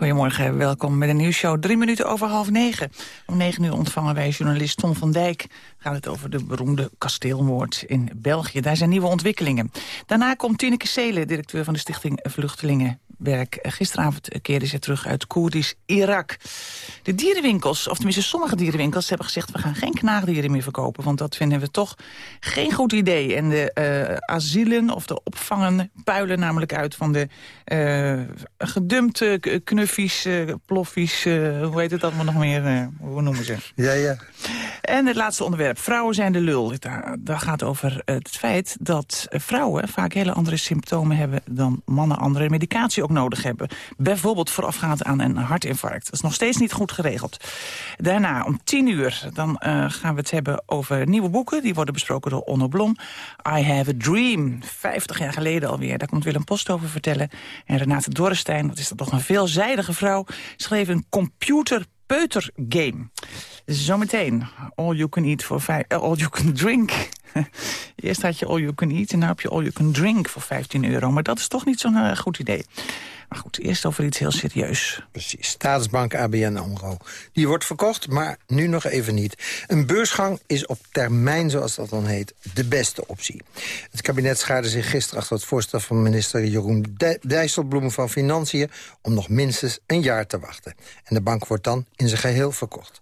Goedemorgen, welkom bij de nieuwsshow. Drie minuten over half negen. Om negen uur ontvangen wij journalist Tom van Dijk. Gaat het over de beroemde kasteelmoord in België. Daar zijn nieuwe ontwikkelingen. Daarna komt Tineke Seelen, directeur van de stichting Vluchtelingenwerk. Gisteravond keerde ze terug uit Koerdisch Irak. De dierenwinkels, of tenminste sommige dierenwinkels... hebben gezegd, we gaan geen knaagdieren meer verkopen... want dat vinden we toch geen goed idee. En de eh, asielen of de opvangen puilen namelijk uit... van de eh, gedumpte knuffies, eh, ploffies... eh, hoe heet het allemaal nog meer? eh, hoe noemen ze? Ja, ja. En het laatste onderwerp. Vrouwen zijn de lul. Daar gaat over het feit dat vrouwen vaak hele andere symptomen hebben... dan mannen andere medicatie nodig hebben. Bijvoorbeeld voorafgaand aan een hartinfarct. Dat is nog steeds niet goed geregeld. Daarna om tien uur dan, eh, gaan we het hebben over nieuwe boeken. Die worden besproken door Onno Blom. I Have a Dream. Vijftig jaar geleden alweer. Daar komt Willem Post over vertellen. En Renate Dorrestein, wat is dat toch een veelzijdige vrouw... schreef een computer peutergame. Zometeen, all you can eat vijf, eh, all you can drink. Eerst had je all you can eat en nu heb je all you can drink voor 15 euro. Maar dat is toch niet zo'n eh, goed idee. Maar goed, eerst over iets heel serieus. Precies. Staatsbank ABN AMRO. Die wordt verkocht, maar nu nog even niet. Een beursgang is op termijn, zoals dat dan heet, de beste optie. Het kabinet schaarde zich gisteren achter het voorstel van minister Jeroen Dij- Dijsselbloem van Financiën... om nog minstens een jaar te wachten. En de bank wordt dan in zijn geheel verkocht.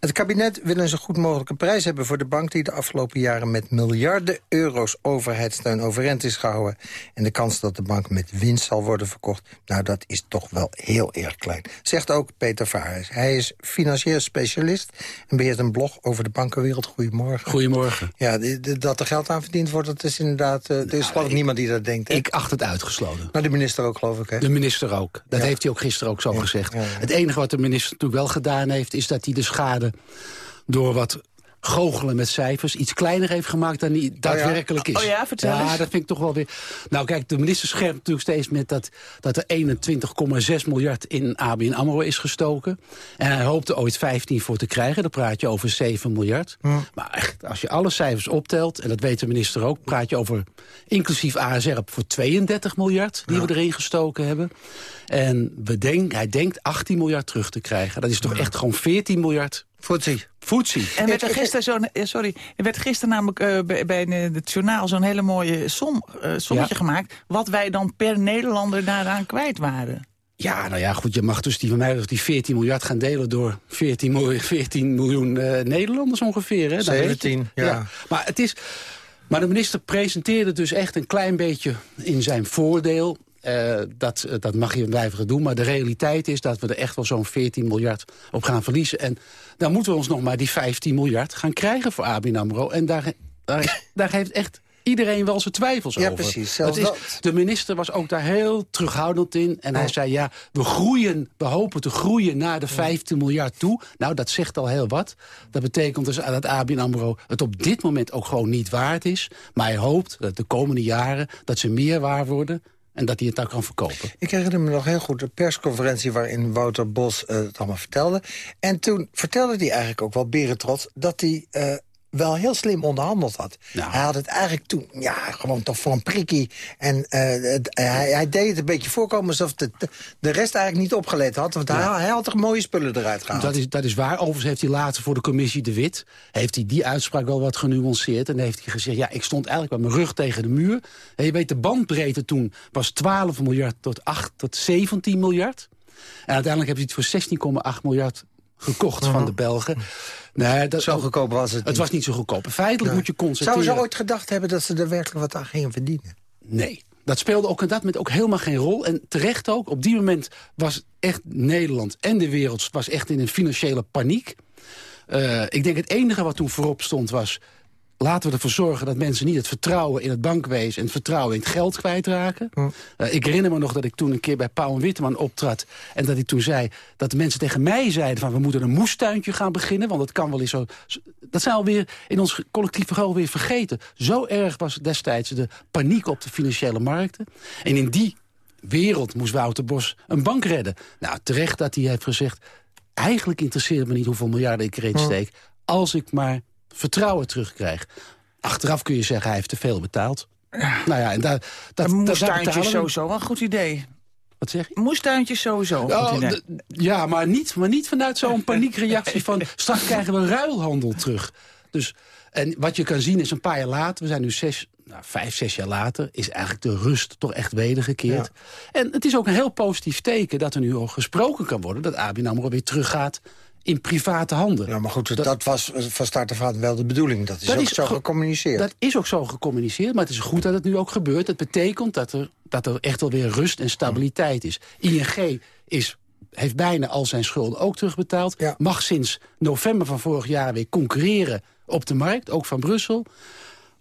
Het kabinet wil een zo goed mogelijke prijs hebben voor de bank... die de afgelopen jaren met miljarden euro's overheidssteun overeind is gehouden. En de kans dat de bank met winst zal worden verkocht... nou, dat is toch wel heel erg klein. Zegt ook Peter Vares. Hij is financieel specialist en beheert een blog over de bankenwereld. Goedemorgen. Goedemorgen. Ja, dat er geld aan verdiend wordt, dat is inderdaad... eh, er is geloof ik niemand die dat denkt. hè? Ik acht het uitgesloten. Nou, de minister ook, geloof ik, hè? De minister ook. Dat Ja. heeft hij ook gisteren ook zo gezegd. ja. Het enige wat de minister natuurlijk wel gedaan heeft... is dat hij de schade door wat goochelen met cijfers... iets kleiner heeft gemaakt dan die daadwerkelijk is. Oh ja, vertel Ja, eens. dat vind ik toch wel weer... Nou kijk, de minister scherpt natuurlijk steeds met dat, dat er 21,6 miljard in ABN AMRO is gestoken. En hij hoopte ooit 15 voor te krijgen. Dan praat je over 7 miljard. Maar echt, als je alle cijfers optelt, en dat weet de minister ook... praat je over inclusief ASR voor 32 miljard die we erin gestoken hebben. En we denk, hij denkt 18 miljard terug te krijgen. Dat is toch echt gewoon 14 miljard... Voetsie. Voetsie. En werd er gisteren zo'n, eh, sorry, er werd gisteren namelijk eh, bij, bij het journaal zo'n hele mooie som, eh, sommetje Ja. gemaakt, wat wij dan per Nederlander daaraan kwijt waren. Ja, nou ja, goed, je mag dus die van mij die 14 miljard gaan delen door 14, miljoen, 14 miljoen eh, Nederlanders ongeveer. Hè? Dat weet je. 17, ja. Maar het is. Maar de minister presenteerde dus echt een klein beetje in zijn voordeel. Eh, dat, eh, dat mag je blijven doen. Maar de realiteit is dat we er echt wel zo'n 14 miljard op gaan verliezen. En dan moeten we ons nog maar die 15 miljard gaan krijgen voor ABN AMRO. En daar, daar, daar heeft echt iedereen wel zijn twijfels Ja, over. precies, zelfs is, dat. de minister was ook daar heel terughoudend in. En hij zei, ja, we groeien, we hopen te groeien naar de 15 miljard toe. Nou, dat zegt al heel wat. Dat betekent dus dat ABN AMRO het op dit moment ook gewoon niet waard is. Maar hij hoopt dat de komende jaren dat ze meer waar worden... en dat hij het dan kan verkopen. Ik herinner me nog heel goed de persconferentie... waarin Wouter Bos eh, het allemaal vertelde. En toen vertelde hij eigenlijk ook wel berentrots... dat hij eh, wel heel slim onderhandeld had. Hij had het eigenlijk toen, ja, gewoon toch voor een prikkie. En eh, het- hij, hij deed het een beetje voorkomen alsof de, de rest eigenlijk niet opgelet had. Want hij, hij had toch mooie spullen eruit gehaald. Dat is, dat is waar. Overigens heeft hij later voor de commissie De Wit... heeft hij die uitspraak wel wat genuanceerd. En heeft hij gezegd, ja, ik stond eigenlijk met mijn rug tegen de muur. En je weet, de bandbreedte toen was 12 miljard tot, 8, tot 17 miljard. En uiteindelijk hebben ze het voor 16,8 miljard gekocht van de Belgen. Nee, dat, Zo goedkoop was het Het was niet zo goedkoop. Feitelijk Nee. moet je constateren... Zouden ze ooit gedacht hebben dat ze er werkelijk wat aan gingen verdienen? Nee. Dat speelde ook in dat moment ook helemaal geen rol. En terecht ook, op die moment was echt Nederland en de wereld... was echt in een financiële paniek. Eh, ik denk het enige wat toen voorop stond was... laten we ervoor zorgen dat mensen niet het vertrouwen in het bankwezen... en het vertrouwen in het geld kwijtraken. Eh, ik herinner me nog dat ik toen een keer bij Pauw en Witteman optrad... en dat ik toen zei dat de mensen tegen mij zeiden... van we moeten een moestuintje gaan beginnen, want dat kan wel eens zo... Dat zijn alweer in ons collectief verhaal weer vergeten. Zo erg was destijds de paniek op de financiële markten. En in die wereld moest Wouter Bos een bank redden. Nou, terecht dat hij heeft gezegd... eigenlijk interesseert me niet hoeveel miljarden ik erin steek... als ik maar vertrouwen terugkrijg. Achteraf kun je zeggen, hij heeft te veel betaald. Nou ja, en daar, dat, Een moestuintje sowieso, wel een goed idee. Wat zeg je? Moestuintjes sowieso, een Oh, goed idee. d- ja, maar niet, maar niet vanuit zo'n paniekreactie van... straks krijgen we ruilhandel terug. Dus, en wat je kan zien is een paar jaar later... we zijn nu zes, nou, vijf, zes jaar later... is eigenlijk de rust toch echt wedergekeerd. En het is ook een heel positief teken dat er nu al gesproken kan worden... dat ABN AMRO weer teruggaat in private handen. Ja, maar goed, dat, was van start af aan wel de bedoeling. Dat is Dat ook is zo ge- gecommuniceerd. Dat is ook zo gecommuniceerd, maar het is goed dat het nu ook gebeurt. Het betekent dat er, dat er echt wel weer rust en stabiliteit is. ING is, heeft bijna al zijn schulden ook terugbetaald. Mag sinds november van vorig jaar weer concurreren op de markt, ook van Brussel.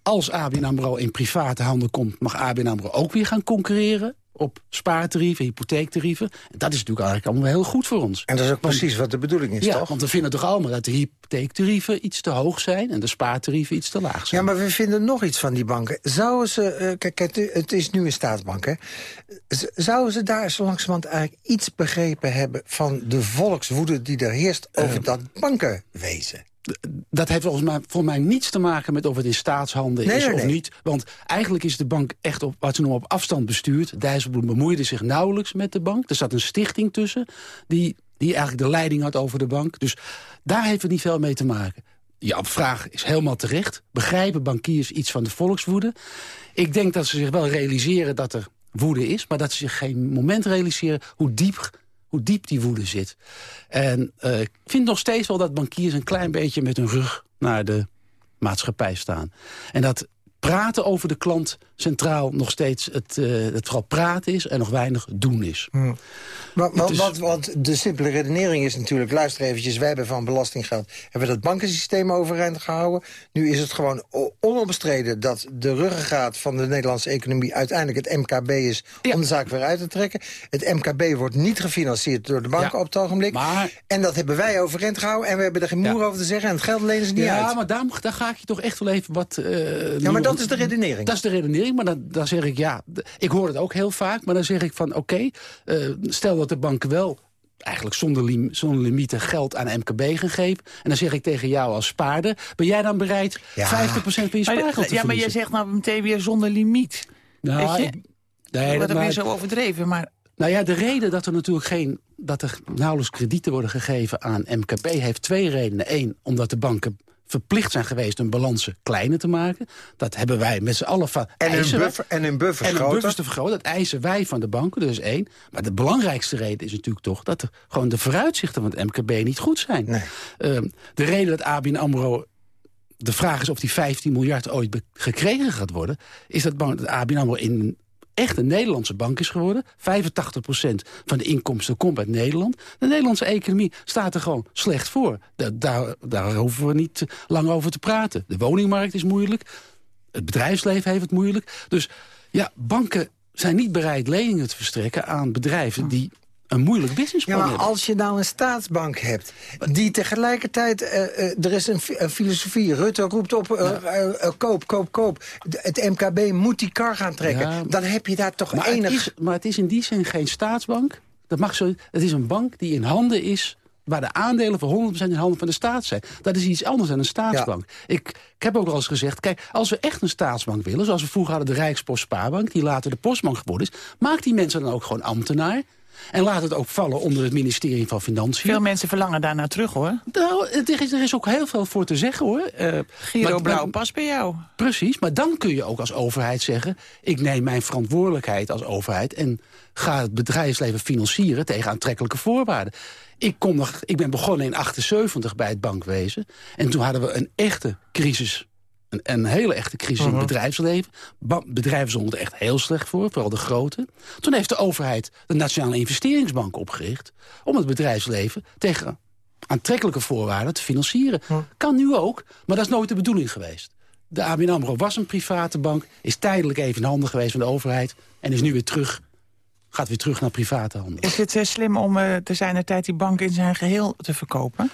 Als ABN AMRO in private handen komt, mag ABN AMRO ook weer gaan concurreren op spaartarieven, hypotheektarieven. En dat is natuurlijk eigenlijk allemaal heel goed voor ons. En dat is ook precies wat de bedoeling is, ja, toch? want we vinden toch allemaal dat de hypotheektarieven iets te hoog zijn... en de spaartarieven iets te laag zijn. Ja, maar we vinden nog iets van die banken. Zouden ze, eh, kijk, het, het is nu een staatsbank, hè. Z- Zouden ze daar zo langzamerhand eigenlijk iets begrepen hebben... van de volkswoede die er heerst over dat bankenwezen? Dat heeft volgens mij, voor mij niets te maken met of het in staatshanden Nee, is nee, of nee. niet. Want eigenlijk is de bank echt op wat ze noemen op afstand bestuurd. Dijsselbloem bemoeide zich nauwelijks met de bank. Er zat een stichting tussen die, die eigenlijk de leiding had over de bank. Dus daar heeft het niet veel mee te maken. Jouw vraag is helemaal terecht. Begrijpen bankiers iets van de volkswoede? Ik denk dat ze zich wel realiseren dat er woede is... maar dat ze zich geen moment realiseren hoe diep, hoe diep die woede zit. En eh, ik vind nog steeds wel dat bankiers een klein beetje met hun rug naar de maatschappij staan. En dat praten over de klant centraal nog steeds het, eh, het vooral praten is... en nog weinig doen is. Hm. Want, Het want, is- want, want de simpele redenering is natuurlijk... luister eventjes, wij hebben van belastinggeld... hebben we dat bankensysteem overeind gehouden. Nu is het gewoon onomstreden dat de ruggengraat van de Nederlandse economie... uiteindelijk het MKB is om de zaak weer uit te trekken. Het MKB wordt niet gefinancierd door de banken op het ogenblik. En dat hebben wij overeind gehouden en we hebben er geen moer over te zeggen... en het geld lenen ze niet ja, uit. maar daar, ga ik je toch echt wel even wat... eh, Ja, maar dat is de redenering. Dat is de redenering, maar dan, dan zeg ik ja... Ik hoor het ook heel vaak, maar dan zeg ik van oké... eh, stel dat de banken wel eigenlijk zonder, lim- zonder limieten geld aan MKB gaan geven... en dan zeg ik tegen jou als spaarder... ben jij dan bereid 50% van je Maar- spaargeld te ja, maar jij verliezen? zegt nou meteen weer zonder limiet. Nou, Weet je? ik- nee, dat weer zo overdreven, maar... Nou ja, de reden dat er natuurlijk geen, dat er nauwelijks kredieten worden gegeven aan MKB heeft twee redenen. Eén, omdat de banken verplicht zijn geweest hun balansen kleiner te maken. Dat hebben wij met z'n allen van En hun buffer- en hun buffers en hun buffers te vergroten. Dat eisen wij van de banken, dus één. Maar de belangrijkste reden is natuurlijk toch dat er gewoon de vooruitzichten van het MKB niet goed zijn. Ehm, de reden dat ABN AMRO de vraag is of die 15 miljard ooit gekregen gaat worden... is dat, dat ABN AMRO in een echt een Nederlandse bank is geworden. 85% van de inkomsten komt uit Nederland. De Nederlandse economie staat er gewoon slecht voor. Da- daar, daar hoeven we niet lang over te praten. De woningmarkt is moeilijk. Het bedrijfsleven heeft het moeilijk. Dus ja, banken zijn niet bereid leningen te verstrekken aan bedrijven... die een moeilijk businessplan Ja, maar hebben. als je nou een staatsbank hebt... die tegelijkertijd... eh, eh, er is een, fi- een filosofie. Rutte roept op, eh, koop, koop, koop. De- het MKB moet die kar gaan trekken. Ja. Dan heb je daar toch Maar, enig... het is, maar het is in die zin geen staatsbank. Dat mag zo, het is een bank die in handen is waar de aandelen voor 100% in handen van de staat zijn. Dat is iets anders dan een staatsbank. Ik, ik heb ook al eens gezegd, kijk, als we echt een staatsbank willen... zoals we vroeger hadden de Rijkspost Spaarbank... die later de Postbank geworden is... maak die mensen dan ook gewoon ambtenaar... En laat het ook vallen onder het ministerie van Financiën. Veel mensen verlangen daarna terug, hoor. Nou, het is, er is ook heel veel voor te zeggen, hoor. Eh, Giro maar- Blauw past bij jou. Precies, maar dan kun je ook als overheid zeggen... ik neem mijn verantwoordelijkheid als overheid... en ga het bedrijfsleven financieren tegen aantrekkelijke voorwaarden. Ik, kom nog, ik ben begonnen in 78 bij het bankwezen. En toen hadden we een echte crisis. Een, een hele echte crisis in Mhm. het bedrijfsleven. Ba- bedrijven stonden er echt heel slecht voor, vooral de grote. Toen heeft de overheid de Nationale Investeringsbank opgericht... om het bedrijfsleven tegen aantrekkelijke voorwaarden te financieren. Kan nu ook, maar dat is nooit de bedoeling geweest. De ABN AMRO was een private bank, is tijdelijk even in handen geweest van de overheid... en is nu weer terug, gaat weer terug naar private handen. Is het eh, slim om eh te zijn de tijd die bank in zijn geheel te verkopen?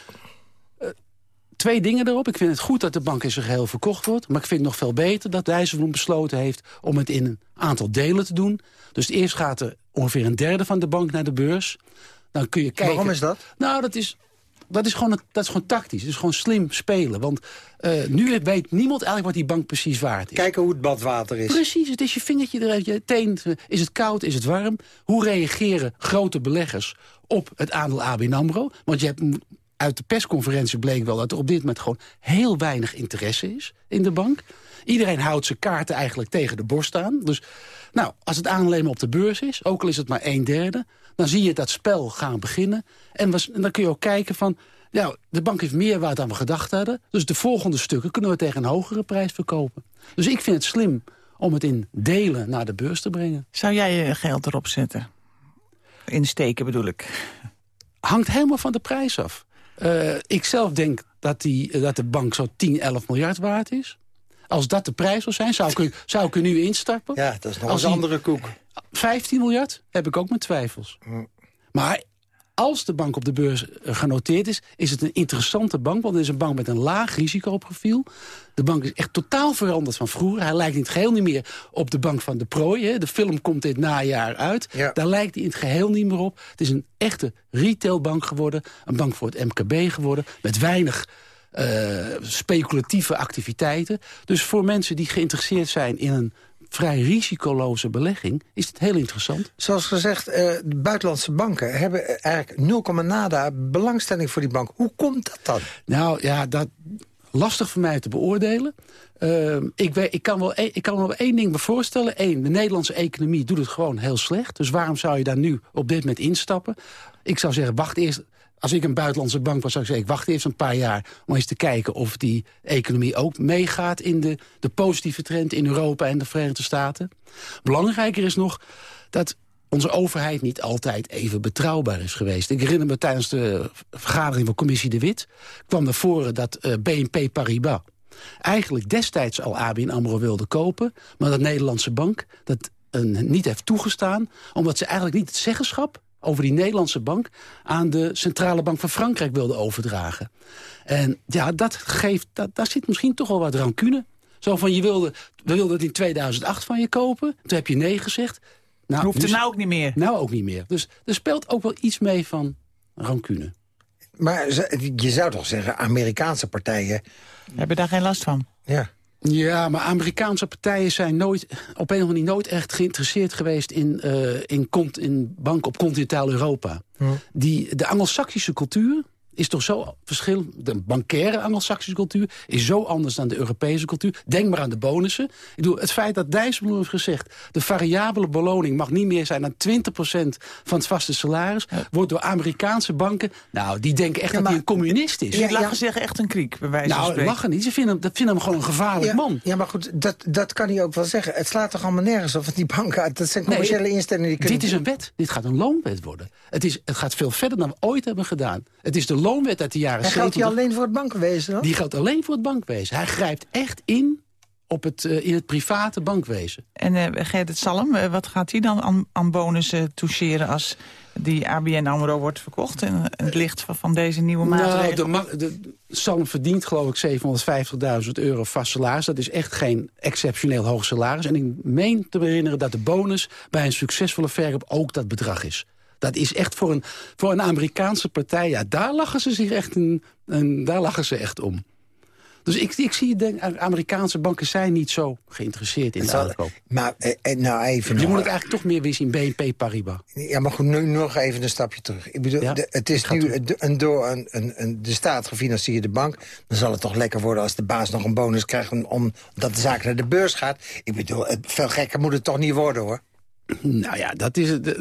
Twee dingen erop. Ik vind het goed dat de bank in zijn geheel verkocht wordt. Maar ik vind het nog veel beter dat Dijsselbloem besloten heeft... om het in een aantal delen te doen. Dus eerst gaat er ongeveer een derde van de bank naar de beurs. Dan kun je kijken... Waarom is dat? Nou, dat is, dat is, gewoon, dat is gewoon tactisch. Het is gewoon slim spelen. Want eh, nu weet niemand eigenlijk wat die bank precies waard is. Kijken hoe het badwater is. Precies, het is je vingertje eruit, je teen. Is het koud, is het warm? Hoe reageren grote beleggers op het aandeel ABN AMRO? Want je hebt, uit de persconferentie bleek wel dat er op dit moment gewoon heel weinig interesse is in de bank. Iedereen houdt zijn kaarten eigenlijk tegen de borst aan. Dus nou, als het maar op de beurs is, ook al is het maar een derde... dan zie je dat spel gaan beginnen. En, was, en dan kun je ook kijken van... Nou, de bank heeft meer waard dan we gedacht hadden. Dus de volgende stukken kunnen we tegen een hogere prijs verkopen. Dus ik vind het slim om het in delen naar de beurs te brengen. Zou jij je geld erop zetten? Insteken bedoel ik. Hangt helemaal van de prijs af. Eh, ik zelf denk dat, die, dat de bank zo 10, 11 miljard waard is. Als dat de prijs zou zijn, zou ik, zou ik er nu instappen. Ja, dat is nog Als een andere koek. 15 miljard heb ik ook mijn twijfels. Maar als de bank op de beurs eh, genoteerd is... is het een interessante bank, want het is een bank met een laag risicoprofiel. De bank is echt totaal veranderd van vroeger. Hij lijkt in het geheel niet meer op de bank van de prooi. Hè. De film komt dit najaar uit. Daar lijkt hij in het geheel niet meer op. Het is een echte retailbank geworden. Een bank voor het MKB geworden. Met weinig eh, speculatieve activiteiten. Dus voor mensen die geïnteresseerd zijn in een vrij risicoloze belegging... is het heel interessant. Zoals gezegd, eh, de buitenlandse banken hebben eigenlijk 0, nada belangstelling voor die bank. Hoe komt dat dan? Nou ja, dat lastig voor mij te beoordelen. Uh, ik, weet, ik, kan wel, ik kan me wel één ding me voorstellen. Eén, de Nederlandse economie doet het gewoon heel slecht. Dus waarom zou je daar nu op dit moment instappen? Ik zou zeggen, wacht eerst... Als ik een buitenlandse bank was, zou ik zeggen... ik wacht eerst een paar jaar om eens te kijken of die economie ook meegaat... in de, de positieve trend in Europa en de Verenigde Staten. Belangrijker is nog dat onze overheid niet altijd even betrouwbaar is geweest. Ik herinner me tijdens de vergadering van commissie De Wit... kwam naar voren dat eh, BNP Paribas eigenlijk destijds al ABN AMRO wilde kopen... maar dat Nederlandse bank dat eh, niet heeft toegestaan... omdat ze eigenlijk niet het zeggenschap over die Nederlandse bank... aan de Centrale Bank van Frankrijk wilde overdragen. En ja, dat geeft, dat, daar zit misschien toch wel wat rancune. Zo van, je wilde, we wilden het in 2008 van je kopen. Toen heb je nee gezegd. Nou, Hoeft er nu- nou ook niet meer. Nou ook niet meer. Dus er speelt ook wel iets mee van rancune. Maar je zou toch zeggen, Amerikaanse partijen... Hebben daar geen last van? Ja. Ja, maar Amerikaanse partijen zijn nooit, op een of andere manier nooit echt geïnteresseerd geweest in, eh, in, in banken op continentaal Europa. Die, de Anglo-Saxische cultuur is toch zo verschillend. De bankaire Anglo-Saxische cultuur is zo anders dan de Europese cultuur. Denk maar aan de bonussen. Ik bedoel, het feit dat Dijsselbloem heeft gezegd... de variabele beloning mag niet meer zijn dan 20% van het vaste salaris... wordt door Amerikaanse banken... nou, die denken echt dat hij een communist is. Die lachen zeggen echt een kriek, bij wijze van Nou, spreken. lachen niet. Ze vinden, hem- dat vinden hem gewoon een gevaarlijk ja, man. Ja, maar goed, dat, dat kan hij ook wel zeggen. Het slaat toch allemaal nergens op, want die banken... dat zijn commerciële Nee, instellingen... Die kunnen... Dit is een wet. Dit gaat een loonwet worden. Het, is, het gaat veel verder dan we ooit hebben gedaan. Het is de loonwet uit de jaren En geldt die 70. alleen voor het bankenwezen dan? Die geldt alleen voor het bankwezen. Hij grijpt echt in op het, eh, in het private bankwezen. En eh Gerrit Salm, eh, wat gaat hij dan aan, aan bonussen toucheren als die ABN AMRO wordt verkocht... in het licht van, van deze nieuwe Nou, maatregelen? de, ma- de, Salm verdient geloof ik 750.000 euro vast salaris. Dat is echt geen exceptioneel hoog salaris. En ik meen te herinneren dat de bonus bij een succesvolle verkoop ook dat bedrag is. Dat is echt voor een, voor een Amerikaanse partij, ja, daar lachen ze zich echt, een, een, daar lachen ze echt om. Dus ik, ik zie, denk, Amerikaanse banken zijn niet zo geïnteresseerd in de aankoop. Maar eh, eh, nou even Je nog- moet het eigenlijk toch meer weer zien BNP Paribas. Ja, maar goed, nu nog even een stapje terug. Ik bedoel, Ja, de- het is nu een door een, een, een, de staat gefinancierde bank. Dan zal het toch lekker worden als de baas nog een bonus krijgt... om- omdat de zaak naar de beurs gaat. Ik bedoel, veel gekker moet het toch niet worden, hoor. Nou ja, dat is het.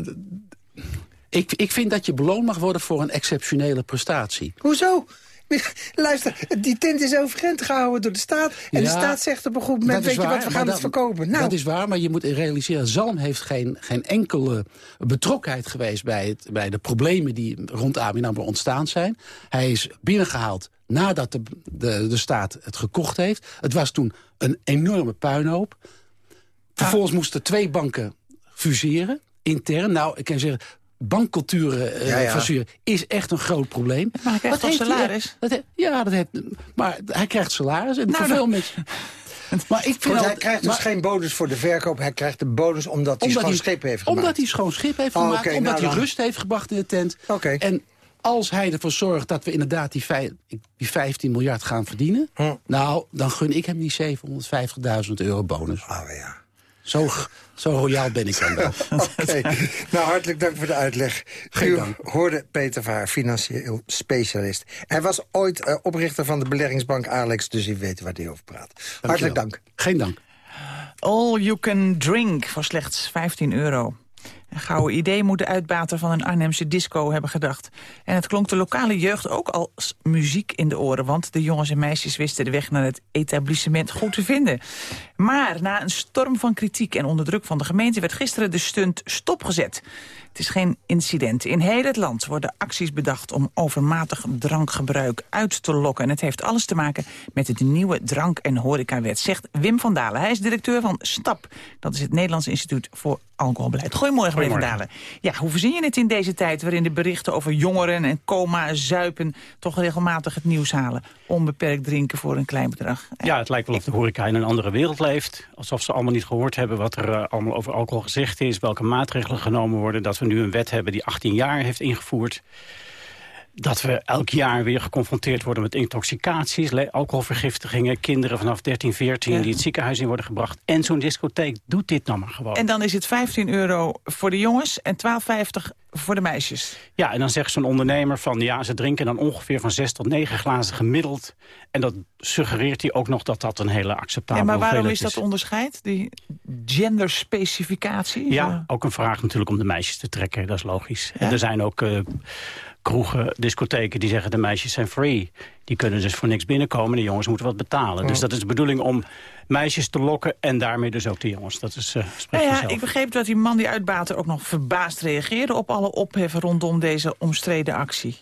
Ik, ik vind dat je beloond mag worden voor een exceptionele prestatie. Hoezo? Luister, die tent is overeind gehouden door de staat. En de staat zegt op een goed moment, weet je wat, we gaan het dat- verkopen. Nou, Dat is waar, maar je moet realiseren... Zalm heeft geen, geen enkele betrokkenheid geweest... Bij, het, bij de problemen die rond ABN AMRO ontstaan zijn. Hij is binnengehaald nadat de, de, de staat het gekocht heeft. Het was toen een enorme puinhoop. Vervolgens moesten twee banken fuseren, intern. Nou, ik kan zeggen... Bankcultuur eh, Ja, is echt een groot probleem. Maar hij krijgt Wat hij- salaris? dat he- ja, dat heeft, maar hij krijgt salaris. En Nou, voor dan- veel mensen... Maar ik vind hij krijgt dus maar- geen bonus voor de verkoop. Hij krijgt een bonus omdat hij schoon schip heeft gemaakt. Omdat hij schoon schip heeft Oh, gemaakt. oké, omdat nou hij dan. rust heeft gebracht in de tent. Oké. En als hij ervoor zorgt dat we inderdaad die, vij- die 15 miljard gaan verdienen... Hm. nou, dan gun ik hem die 750.000 euro bonus. Oh ja. Zo, zo royaal ben ik dan wel. Oké, nou hartelijk dank voor de uitleg. Geen U dank. hoorde Peter Vaar, financieel specialist. Hij was ooit eh, oprichter van de beleggingsbank Alex, dus u weet waar hij over praat. Hartelijk dank. Geen dank. All you can drink voor slechts 15 euro. Een gouden idee moet de uitbater van een Arnhemse disco hebben gedacht. En het klonk de lokale jeugd ook als muziek in de oren... want de jongens en meisjes wisten de weg naar het etablissement goed te vinden. Maar na een storm van kritiek en onder druk van de gemeente... werd gisteren de stunt stopgezet. Het is geen incident. In heel het land worden acties bedacht om overmatig drankgebruik uit te lokken. En het heeft alles te maken met de nieuwe drank- en horecawet, zegt Wim van Dalen. Hij is directeur van STAP. Dat is het Nederlands Instituut voor Alcoholbeleid. Goedemorgen, meneer Van Dalen. Ja, hoe verzin je het in deze tijd waarin de berichten over jongeren en coma, zuipen... toch regelmatig het nieuws halen? Onbeperkt drinken voor een klein bedrag. Ja, het lijkt wel of de horeca in een andere wereld leeft. Alsof ze allemaal niet gehoord hebben wat er eh, allemaal over alcohol gezegd is. Welke maatregelen genomen worden. Dat we nu een wet hebben die 18 jaar heeft ingevoerd. Dat we elk jaar weer geconfronteerd worden met intoxicaties... alcoholvergiftigingen, kinderen vanaf 13, 14... Ja. die het ziekenhuis in worden gebracht. En zo'n discotheek doet dit nou maar gewoon. En dan is het 15 euro voor de jongens en 12,50 voor de meisjes. Ja, en dan zegt zo'n ondernemer van... ja, ze drinken dan ongeveer van 6 tot 9 glazen gemiddeld. En dat suggereert hij ook nog dat dat een hele acceptabele Ja, maar waarom is dat onderscheid? Die genderspecificatie? Ja, ook een vraag natuurlijk om de meisjes te trekken, dat is logisch. En er zijn ook eh, kroegen, discotheken die zeggen de meisjes zijn free. Die kunnen dus voor niks binnenkomen, de jongens moeten wat betalen. Dus dat is de bedoeling om meisjes te lokken en daarmee dus ook de jongens. Dat is, spreekt Nou ja, ik begreep dat die man die uitbater ook nog verbaasd reageerde... op alle opheffen rondom deze omstreden actie.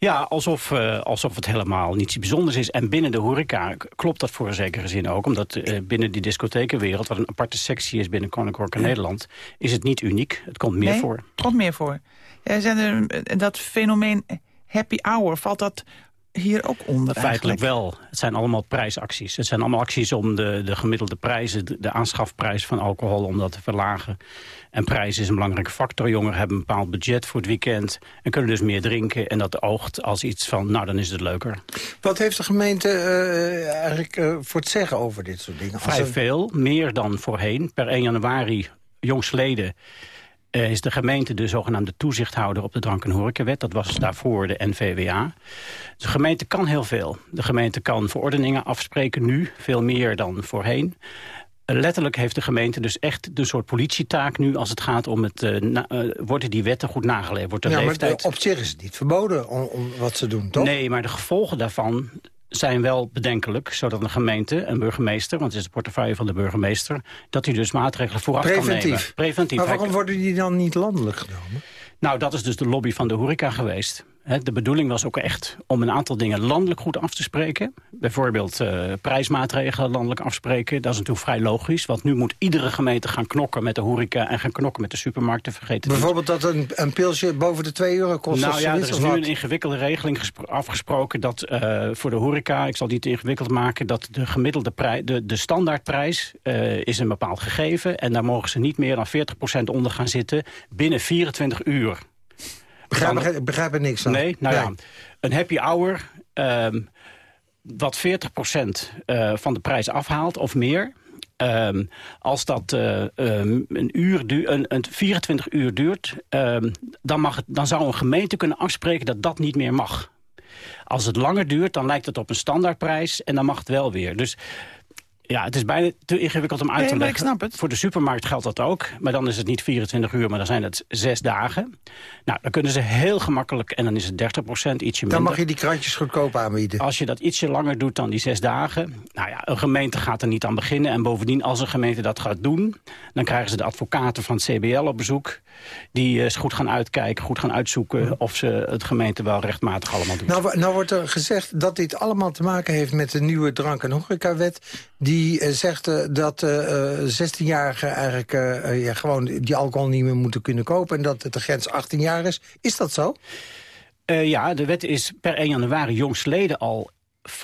Ja, alsof, eh, alsof het helemaal niets bijzonders is. En binnen de horeca klopt dat voor een zekere zin ook. Omdat eh, binnen die discothekenwereld, wat een aparte sectie is binnen Koninklijk in Nederland... is het niet uniek. Het komt meer nee, voor. komt meer voor. Ja, zijn er, eh, dat fenomeen happy hour, valt dat hier ook onder Feitelijk eigenlijk? wel. Het zijn allemaal prijsacties. Het zijn allemaal acties om de, de gemiddelde prijzen, de, de aanschafprijs van alcohol, om dat te verlagen. En prijs is een belangrijke factor. Jongeren hebben een bepaald budget voor het weekend en kunnen dus meer drinken. En dat oogt als iets van, nou dan is het leuker. Wat heeft de gemeente eh, eigenlijk eh, voor het zeggen over dit soort dingen? Vrij veel, meer dan voorheen. Per 1 januari, jongsleden, eh, is de gemeente de zogenaamde toezichthouder op de drank- en horecawet. Dat was daarvoor de NVWA. De gemeente kan heel veel. De gemeente kan verordeningen afspreken nu, veel meer dan voorheen. Eh, Letterlijk heeft de gemeente dus echt de soort politietaak nu... als het gaat om het, na- eh, worden die wetten goed nageleefd? Wordt de ja, maar leeftijd... op zich is het niet verboden om, om wat ze doen, toch? Nee, maar de gevolgen daarvan zijn wel bedenkelijk. Zodat een gemeente, een burgemeester... want het is de portefeuille van de burgemeester... dat hij dus maatregelen vooraf kan nemen. Preventief. Preventief. Maar waarom worden die dan niet landelijk genomen? Nou, dat is dus de lobby van de horeca geweest. De bedoeling was ook echt om een aantal dingen landelijk goed af te spreken. Bijvoorbeeld eh, prijsmaatregelen landelijk afspreken. Dat is natuurlijk vrij logisch. Want nu moet iedere gemeente gaan knokken met de horeca... en gaan knokken met de supermarkten. Niet. Bijvoorbeeld dat een, een pilsje boven de 2 euro kost Nou ja, er is nu een ingewikkelde regeling gespro- afgesproken... dat eh, voor de horeca, ik zal die te ingewikkeld maken... dat de gemiddelde prijs, de, de standaardprijs eh, is een bepaald gegeven... en daar mogen ze niet meer dan 40% onder gaan zitten binnen 24 uur. Begrijp, begrijp, er niks van. Nee, nou ja, een happy hour... ehm, wat 40% eh, van de prijs afhaalt of meer... ehm, als dat eh, ehm, een, uur een, een 24 uur duurt... dan, mag het, dan zou een gemeente kunnen afspreken dat dat niet meer mag. Als het langer duurt, dan lijkt het op een standaardprijs... en dan mag het wel weer. Dus ja, het is bijna te ingewikkeld om uit Nee, te maar ik leggen. snap het. Voor de supermarkt geldt dat ook. Maar dan is het niet 24 uur, maar dan zijn het zes dagen. Nou, dan kunnen ze heel gemakkelijk, en dan is het 30% ietsje minder. Dan mag je die kratjes goedkoop aanbieden. Als je dat ietsje langer doet dan die zes dagen... nou ja, een gemeente gaat er niet aan beginnen. En bovendien, als een gemeente dat gaat doen... dan krijgen ze de advocaten van het CBL op bezoek... die eh, eens goed gaan uitkijken, goed gaan uitzoeken... of ze het gemeente wel rechtmatig allemaal doen. Nou, nou wordt er gezegd dat dit allemaal te maken heeft met de nieuwe drank- en horecawet. Die eh, zegt eh, dat eh, eh, 16-jarigen eigenlijk eh, eh, ja, gewoon die alcohol niet meer moeten kunnen kopen. En dat de grens 18 jaar is. Is dat zo? Ja, de wet is per 1 januari jongstleden al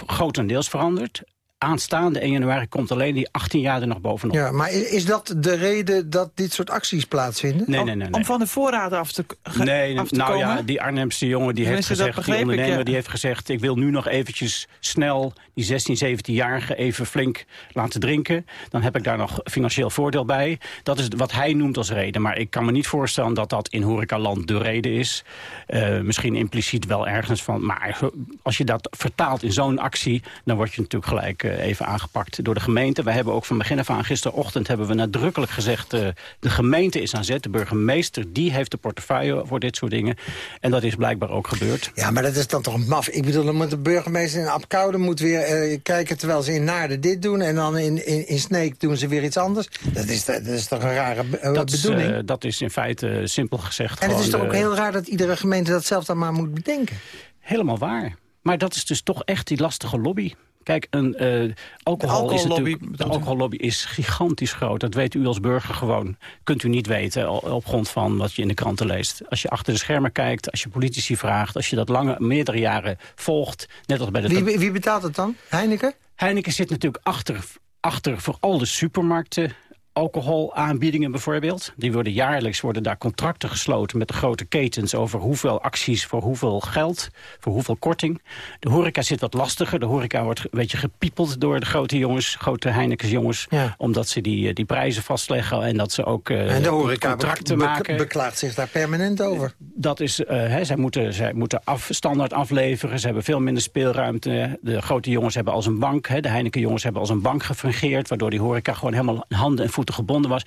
grotendeels veranderd. Aanstaande 1 januari komt alleen die 18 jaar er nog bovenop. Ja, maar is, dat de reden dat dit soort acties plaatsvinden? Nee, nee, nee. nee. Om van de voorraad af te, Nee, af te nou komen? ja, die Arnhemse jongen die heeft Tenminste, gezegd, die ik, ondernemer ja. die heeft gezegd... ik wil nu nog eventjes snel die 16, 17-jarige even flink laten drinken. Dan heb ik daar nog financieel voordeel bij. Dat is wat hij noemt als reden. Maar ik kan me niet voorstellen dat dat in horecaland de reden is. Eh, misschien impliciet wel ergens van. Maar als je dat vertaalt in zo'n actie... dan word je natuurlijk gelijk eh, even aangepakt door de gemeente. We hebben ook van begin af aan, gisterochtend hebben we nadrukkelijk gezegd... eh, de gemeente is aan zet, de burgemeester die heeft de portefeuille voor dit soort dingen. En dat is blijkbaar ook gebeurd. Ja, maar dat is dan toch maf. Ik bedoel, dan moet de burgemeester in Apkoude moet weer eh, kijken... terwijl ze in Naarden dit doen en dan in, in, in Sneek doen ze weer iets anders. Dat is, dat is toch een rare be- eh, Dat is, bedoeling? eh, dat is in feite eh, simpel gezegd en het is toch ook eh, heel raar dat iedere gemeente dat zelf dan maar moet bedenken? Helemaal waar. Maar dat is dus toch echt die lastige lobby. Kijk, een, eh, alcohol is natuurlijk, de alcohollobby is gigantisch groot. Dat weet u als burger gewoon. Kunt u niet weten op grond van wat je in de kranten leest. Als je achter de schermen kijkt, als je politici vraagt... als je dat lange, meerdere jaren volgt, net als bij de... Wie, wie betaalt het dan? Heineken? Heineken zit natuurlijk achter, achter vooral de supermarkten alcoholaanbiedingen bijvoorbeeld. Die worden jaarlijks worden daar contracten gesloten met de grote ketens over hoeveel acties voor hoeveel geld, voor hoeveel korting. De horeca zit wat lastiger. De horeca wordt een beetje gepiepeld door de grote jongens, grote Heinekens jongens, Ja. omdat ze die, eh, die prijzen vastleggen en dat ze ook eh, En de horeca contracten be- be- maken. beklaagt zich daar permanent over. Dat is, eh, hè, zij moeten, zij moeten af, standaard afleveren. Ze hebben veel minder speelruimte. De grote jongens hebben als een bank, hè, de Heineken jongens hebben als een bank gefungeerd... waardoor die horeca gewoon helemaal handen en voeten gebonden was.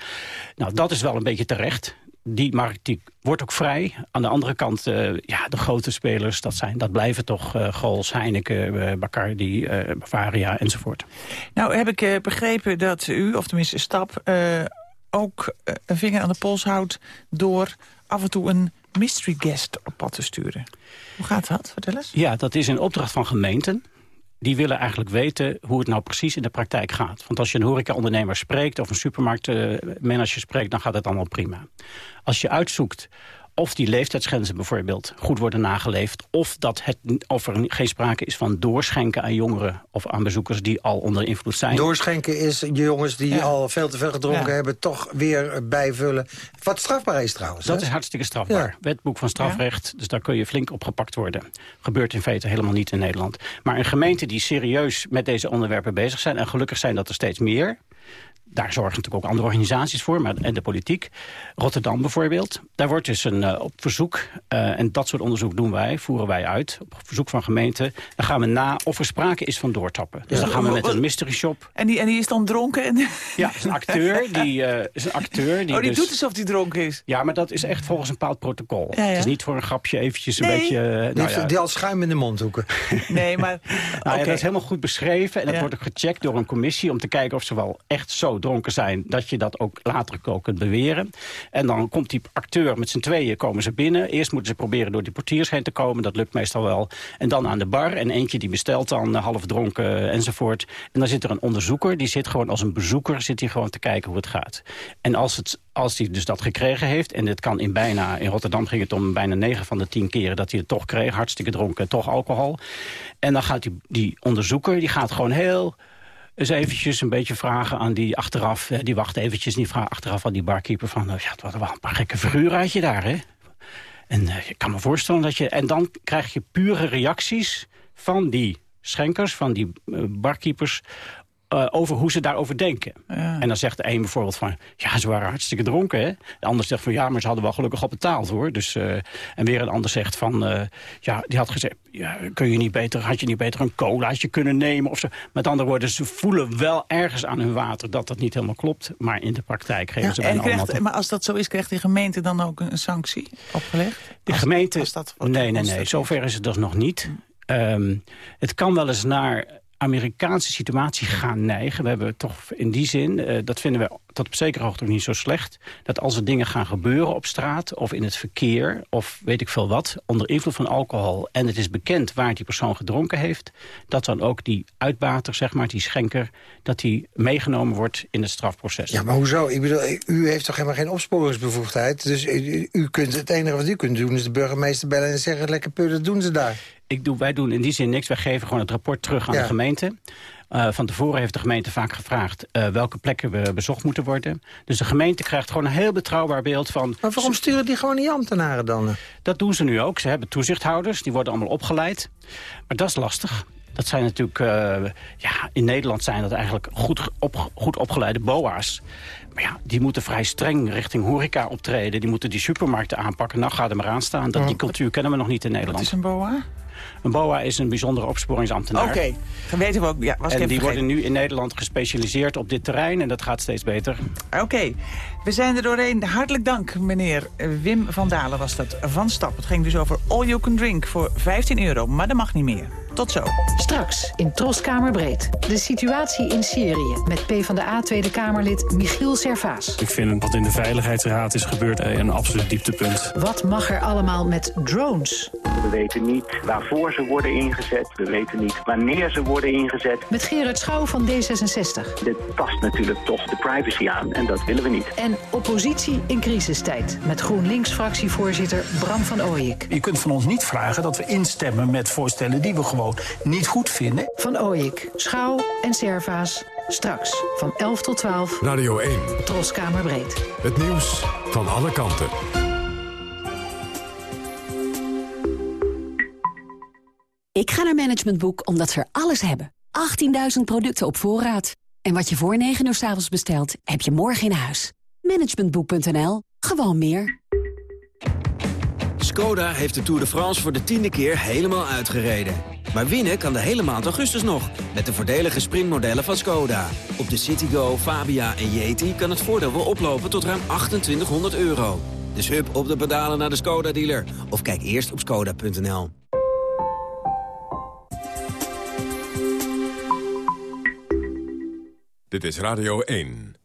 Nou, dat is wel een beetje terecht. Die markt die wordt ook vrij. Aan de andere kant, eh, ja, de grote spelers, dat, zijn, dat blijven toch eh Gols, Heineken, eh, Bacardi, Bavaria enzovoort. Nou heb ik begrepen dat u, of tenminste Stap... ook een vinger aan de pols houdt door af en toe een mystery guest op pad te sturen. Hoe gaat dat? Vertel eens. Ja, dat is een opdracht van gemeenten. Die willen eigenlijk weten hoe het nou precies in de praktijk gaat. Want als je een horecaondernemer spreekt of een supermarktmanager spreekt... dan gaat het allemaal prima. Als je uitzoekt of die leeftijdsgrenzen bijvoorbeeld goed worden nageleefd... of, dat het, of er geen sprake is van doorschenken aan jongeren... of aan bezoekers die al onder invloed zijn. Doorschenken is jongens die Ja. al veel te veel gedronken Ja. hebben... toch weer bijvullen. Wat strafbaar is trouwens. Dat hè? is hartstikke strafbaar. Wetboek van strafrecht, dus daar kun je flink op gepakt worden. Gebeurt in feite helemaal niet in Nederland. Maar een gemeente die serieus met deze onderwerpen bezig zijn... en gelukkig zijn dat er steeds meer... Daar zorgen natuurlijk ook andere organisaties voor, maar, en de politiek. Rotterdam bijvoorbeeld. Daar wordt dus een, eh, op verzoek, eh, en dat soort onderzoek doen wij, voeren wij uit. Op verzoek van gemeenten. Dan gaan we na of er sprake is van doortappen. Dus Ja. dan gaan we met een mystery shop. En die, en die is dan dronken? En... Ja, is een acteur. Die, eh, is een acteur die oh, die dus- doet alsof hij dronken is. ja, maar dat is echt volgens een bepaald protocol. Ja, ja. Het is niet voor een grapje eventjes een beetje... Die, nou ja, die al schuim in de mond hoeken. Nee, maar... nou ja, oké. dat is helemaal goed beschreven. En dat Ja. wordt ook gecheckt door een commissie... om te kijken of ze wel echt zo dronken zijn... dat je dat ook later ook kunt beweren. En dan komt die acteur met z'n tweeën komen ze binnen. Eerst moeten ze proberen door die portiers heen te komen. Dat lukt meestal wel. En dan aan de bar. En eentje die bestelt dan eh, half dronken enzovoort. En dan zit er een onderzoeker. Die zit gewoon als een bezoeker zit hij gewoon te kijken hoe het gaat. En als het als hij dus dat gekregen heeft... en het kan in bijna... in Rotterdam ging het om bijna 9 van de 10 keren dat hij het toch kreeg. Hartstikke dronken, toch alcohol. En dan gaat die, die onderzoeker, die gaat gewoon heel... eens eventjes een beetje vragen aan die achteraf... die wacht eventjes, die vraagt achteraf aan die barkeeper van... eh, ja, was wel een paar gekke figuren had je daar, hè? En eh, ik kan me voorstellen dat je... En dan krijg je pure reacties van die schenkers, van die eh, barkeepers... eh, over hoe ze daarover denken. En dan zegt de een bijvoorbeeld van... ja, ze waren hartstikke dronken, hè? De ander zegt van... ja, maar ze hadden wel gelukkig al betaald, hoor. Dus, eh, en weer een ander zegt van... eh, ja, die had gezegd... Ja, kun je niet beter, had je niet beter een colaatje kunnen nemen? Of zo. Met andere woorden, ze voelen wel ergens aan hun water... dat dat niet helemaal klopt. Maar in de praktijk geven Ja, ze bijna allemaal... maar als dat zo is, krijgt de gemeente dan ook een sanctie opgelegd? De Als- gemeente... als dat nee, nee, nee. Zover is het dus nog niet. Ehm, het kan wel eens naar Amerikaanse situatie gaan neigen. We hebben toch in die zin, eh, dat vinden we tot op zekere hoogte ook niet zo slecht... dat als er dingen gaan gebeuren op straat of in het verkeer... of weet ik veel wat, onder invloed van alcohol... en het is bekend waar die persoon gedronken heeft... dat dan ook die uitbater, zeg maar, die schenker... dat die meegenomen wordt in het strafproces. Ja, maar hoezo? Ik bedoel, u heeft toch helemaal geen opsporingsbevoegdheid? Dus u, kunt, het enige wat u kunt doen is de burgemeester bellen en zeggen... lekker pur, dat doen ze daar. Ik doe, wij doen in die zin niks. Wij geven gewoon het rapport terug aan Ja. de gemeente. Eh, van tevoren heeft de gemeente vaak gevraagd eh, welke plekken we bezocht moeten worden. Dus de gemeente krijgt gewoon een heel betrouwbaar beeld van... Maar waarom sturen die gewoon die ambtenaren dan? Dat doen ze nu ook. Ze hebben toezichthouders, die worden allemaal opgeleid. Maar dat is lastig. Dat zijn natuurlijk, eh, ja, in Nederland zijn dat eigenlijk goed, op, goed opgeleide boa's. Maar ja, die moeten vrij streng richting horeca optreden. Die moeten die supermarkten aanpakken. Nou, ga er maar aan staan. Dat, die cultuur kennen we nog niet in Nederland. Wat is een boa? Een BOA is een bijzondere opsporingsambtenaar. Oké, dan weten we ook. Ja, was en die vergeten. worden nu in Nederland gespecialiseerd op dit terrein. En dat gaat steeds beter. Oké, we zijn er doorheen. Hartelijk dank, meneer Wim van Dalen was dat van Stap. Het ging dus over all you can drink voor 15 euro, maar dat mag niet meer. Tot zo. Straks in Troskamer Breed. De situatie in Syrië met PvdA Tweede Kamerlid Michiel Servaas. Ik vind wat in de Veiligheidsraad is gebeurd een absoluut dieptepunt. Wat mag er allemaal met drones? We weten niet waarvoor ze worden ingezet. We weten niet wanneer ze worden ingezet. Met Gerard Schouw van D66. Dit tast natuurlijk toch de privacy aan en dat willen we niet. En oppositie in crisistijd met GroenLinks-fractievoorzitter Bram van Ooyik. Je kunt van ons niet vragen dat we instemmen met voorstellen die we gewoon niet goed vinden. Van Ooyik, Schouw en Servaas Straks van 11 tot 12. Radio 1. Troskamerbreed. Het nieuws van alle kanten. Ik ga naar Management Boek omdat ze er alles hebben. 18.000 producten op voorraad. En wat je voor 9 uur s avonds bestelt, heb je morgen in huis. Managementboek.nl. Gewoon meer. Skoda heeft de Tour de France voor de tiende keer helemaal uitgereden. Maar winnen kan de hele maand augustus nog, met de voordelige sprintmodellen van Skoda. Op de Citigo, Fabia en Yeti kan het voordeel wel oplopen tot ruim 2800 euro. Dus hup op de pedalen naar de Skoda-dealer. Of kijk eerst op skoda.nl. Dit is Radio 1.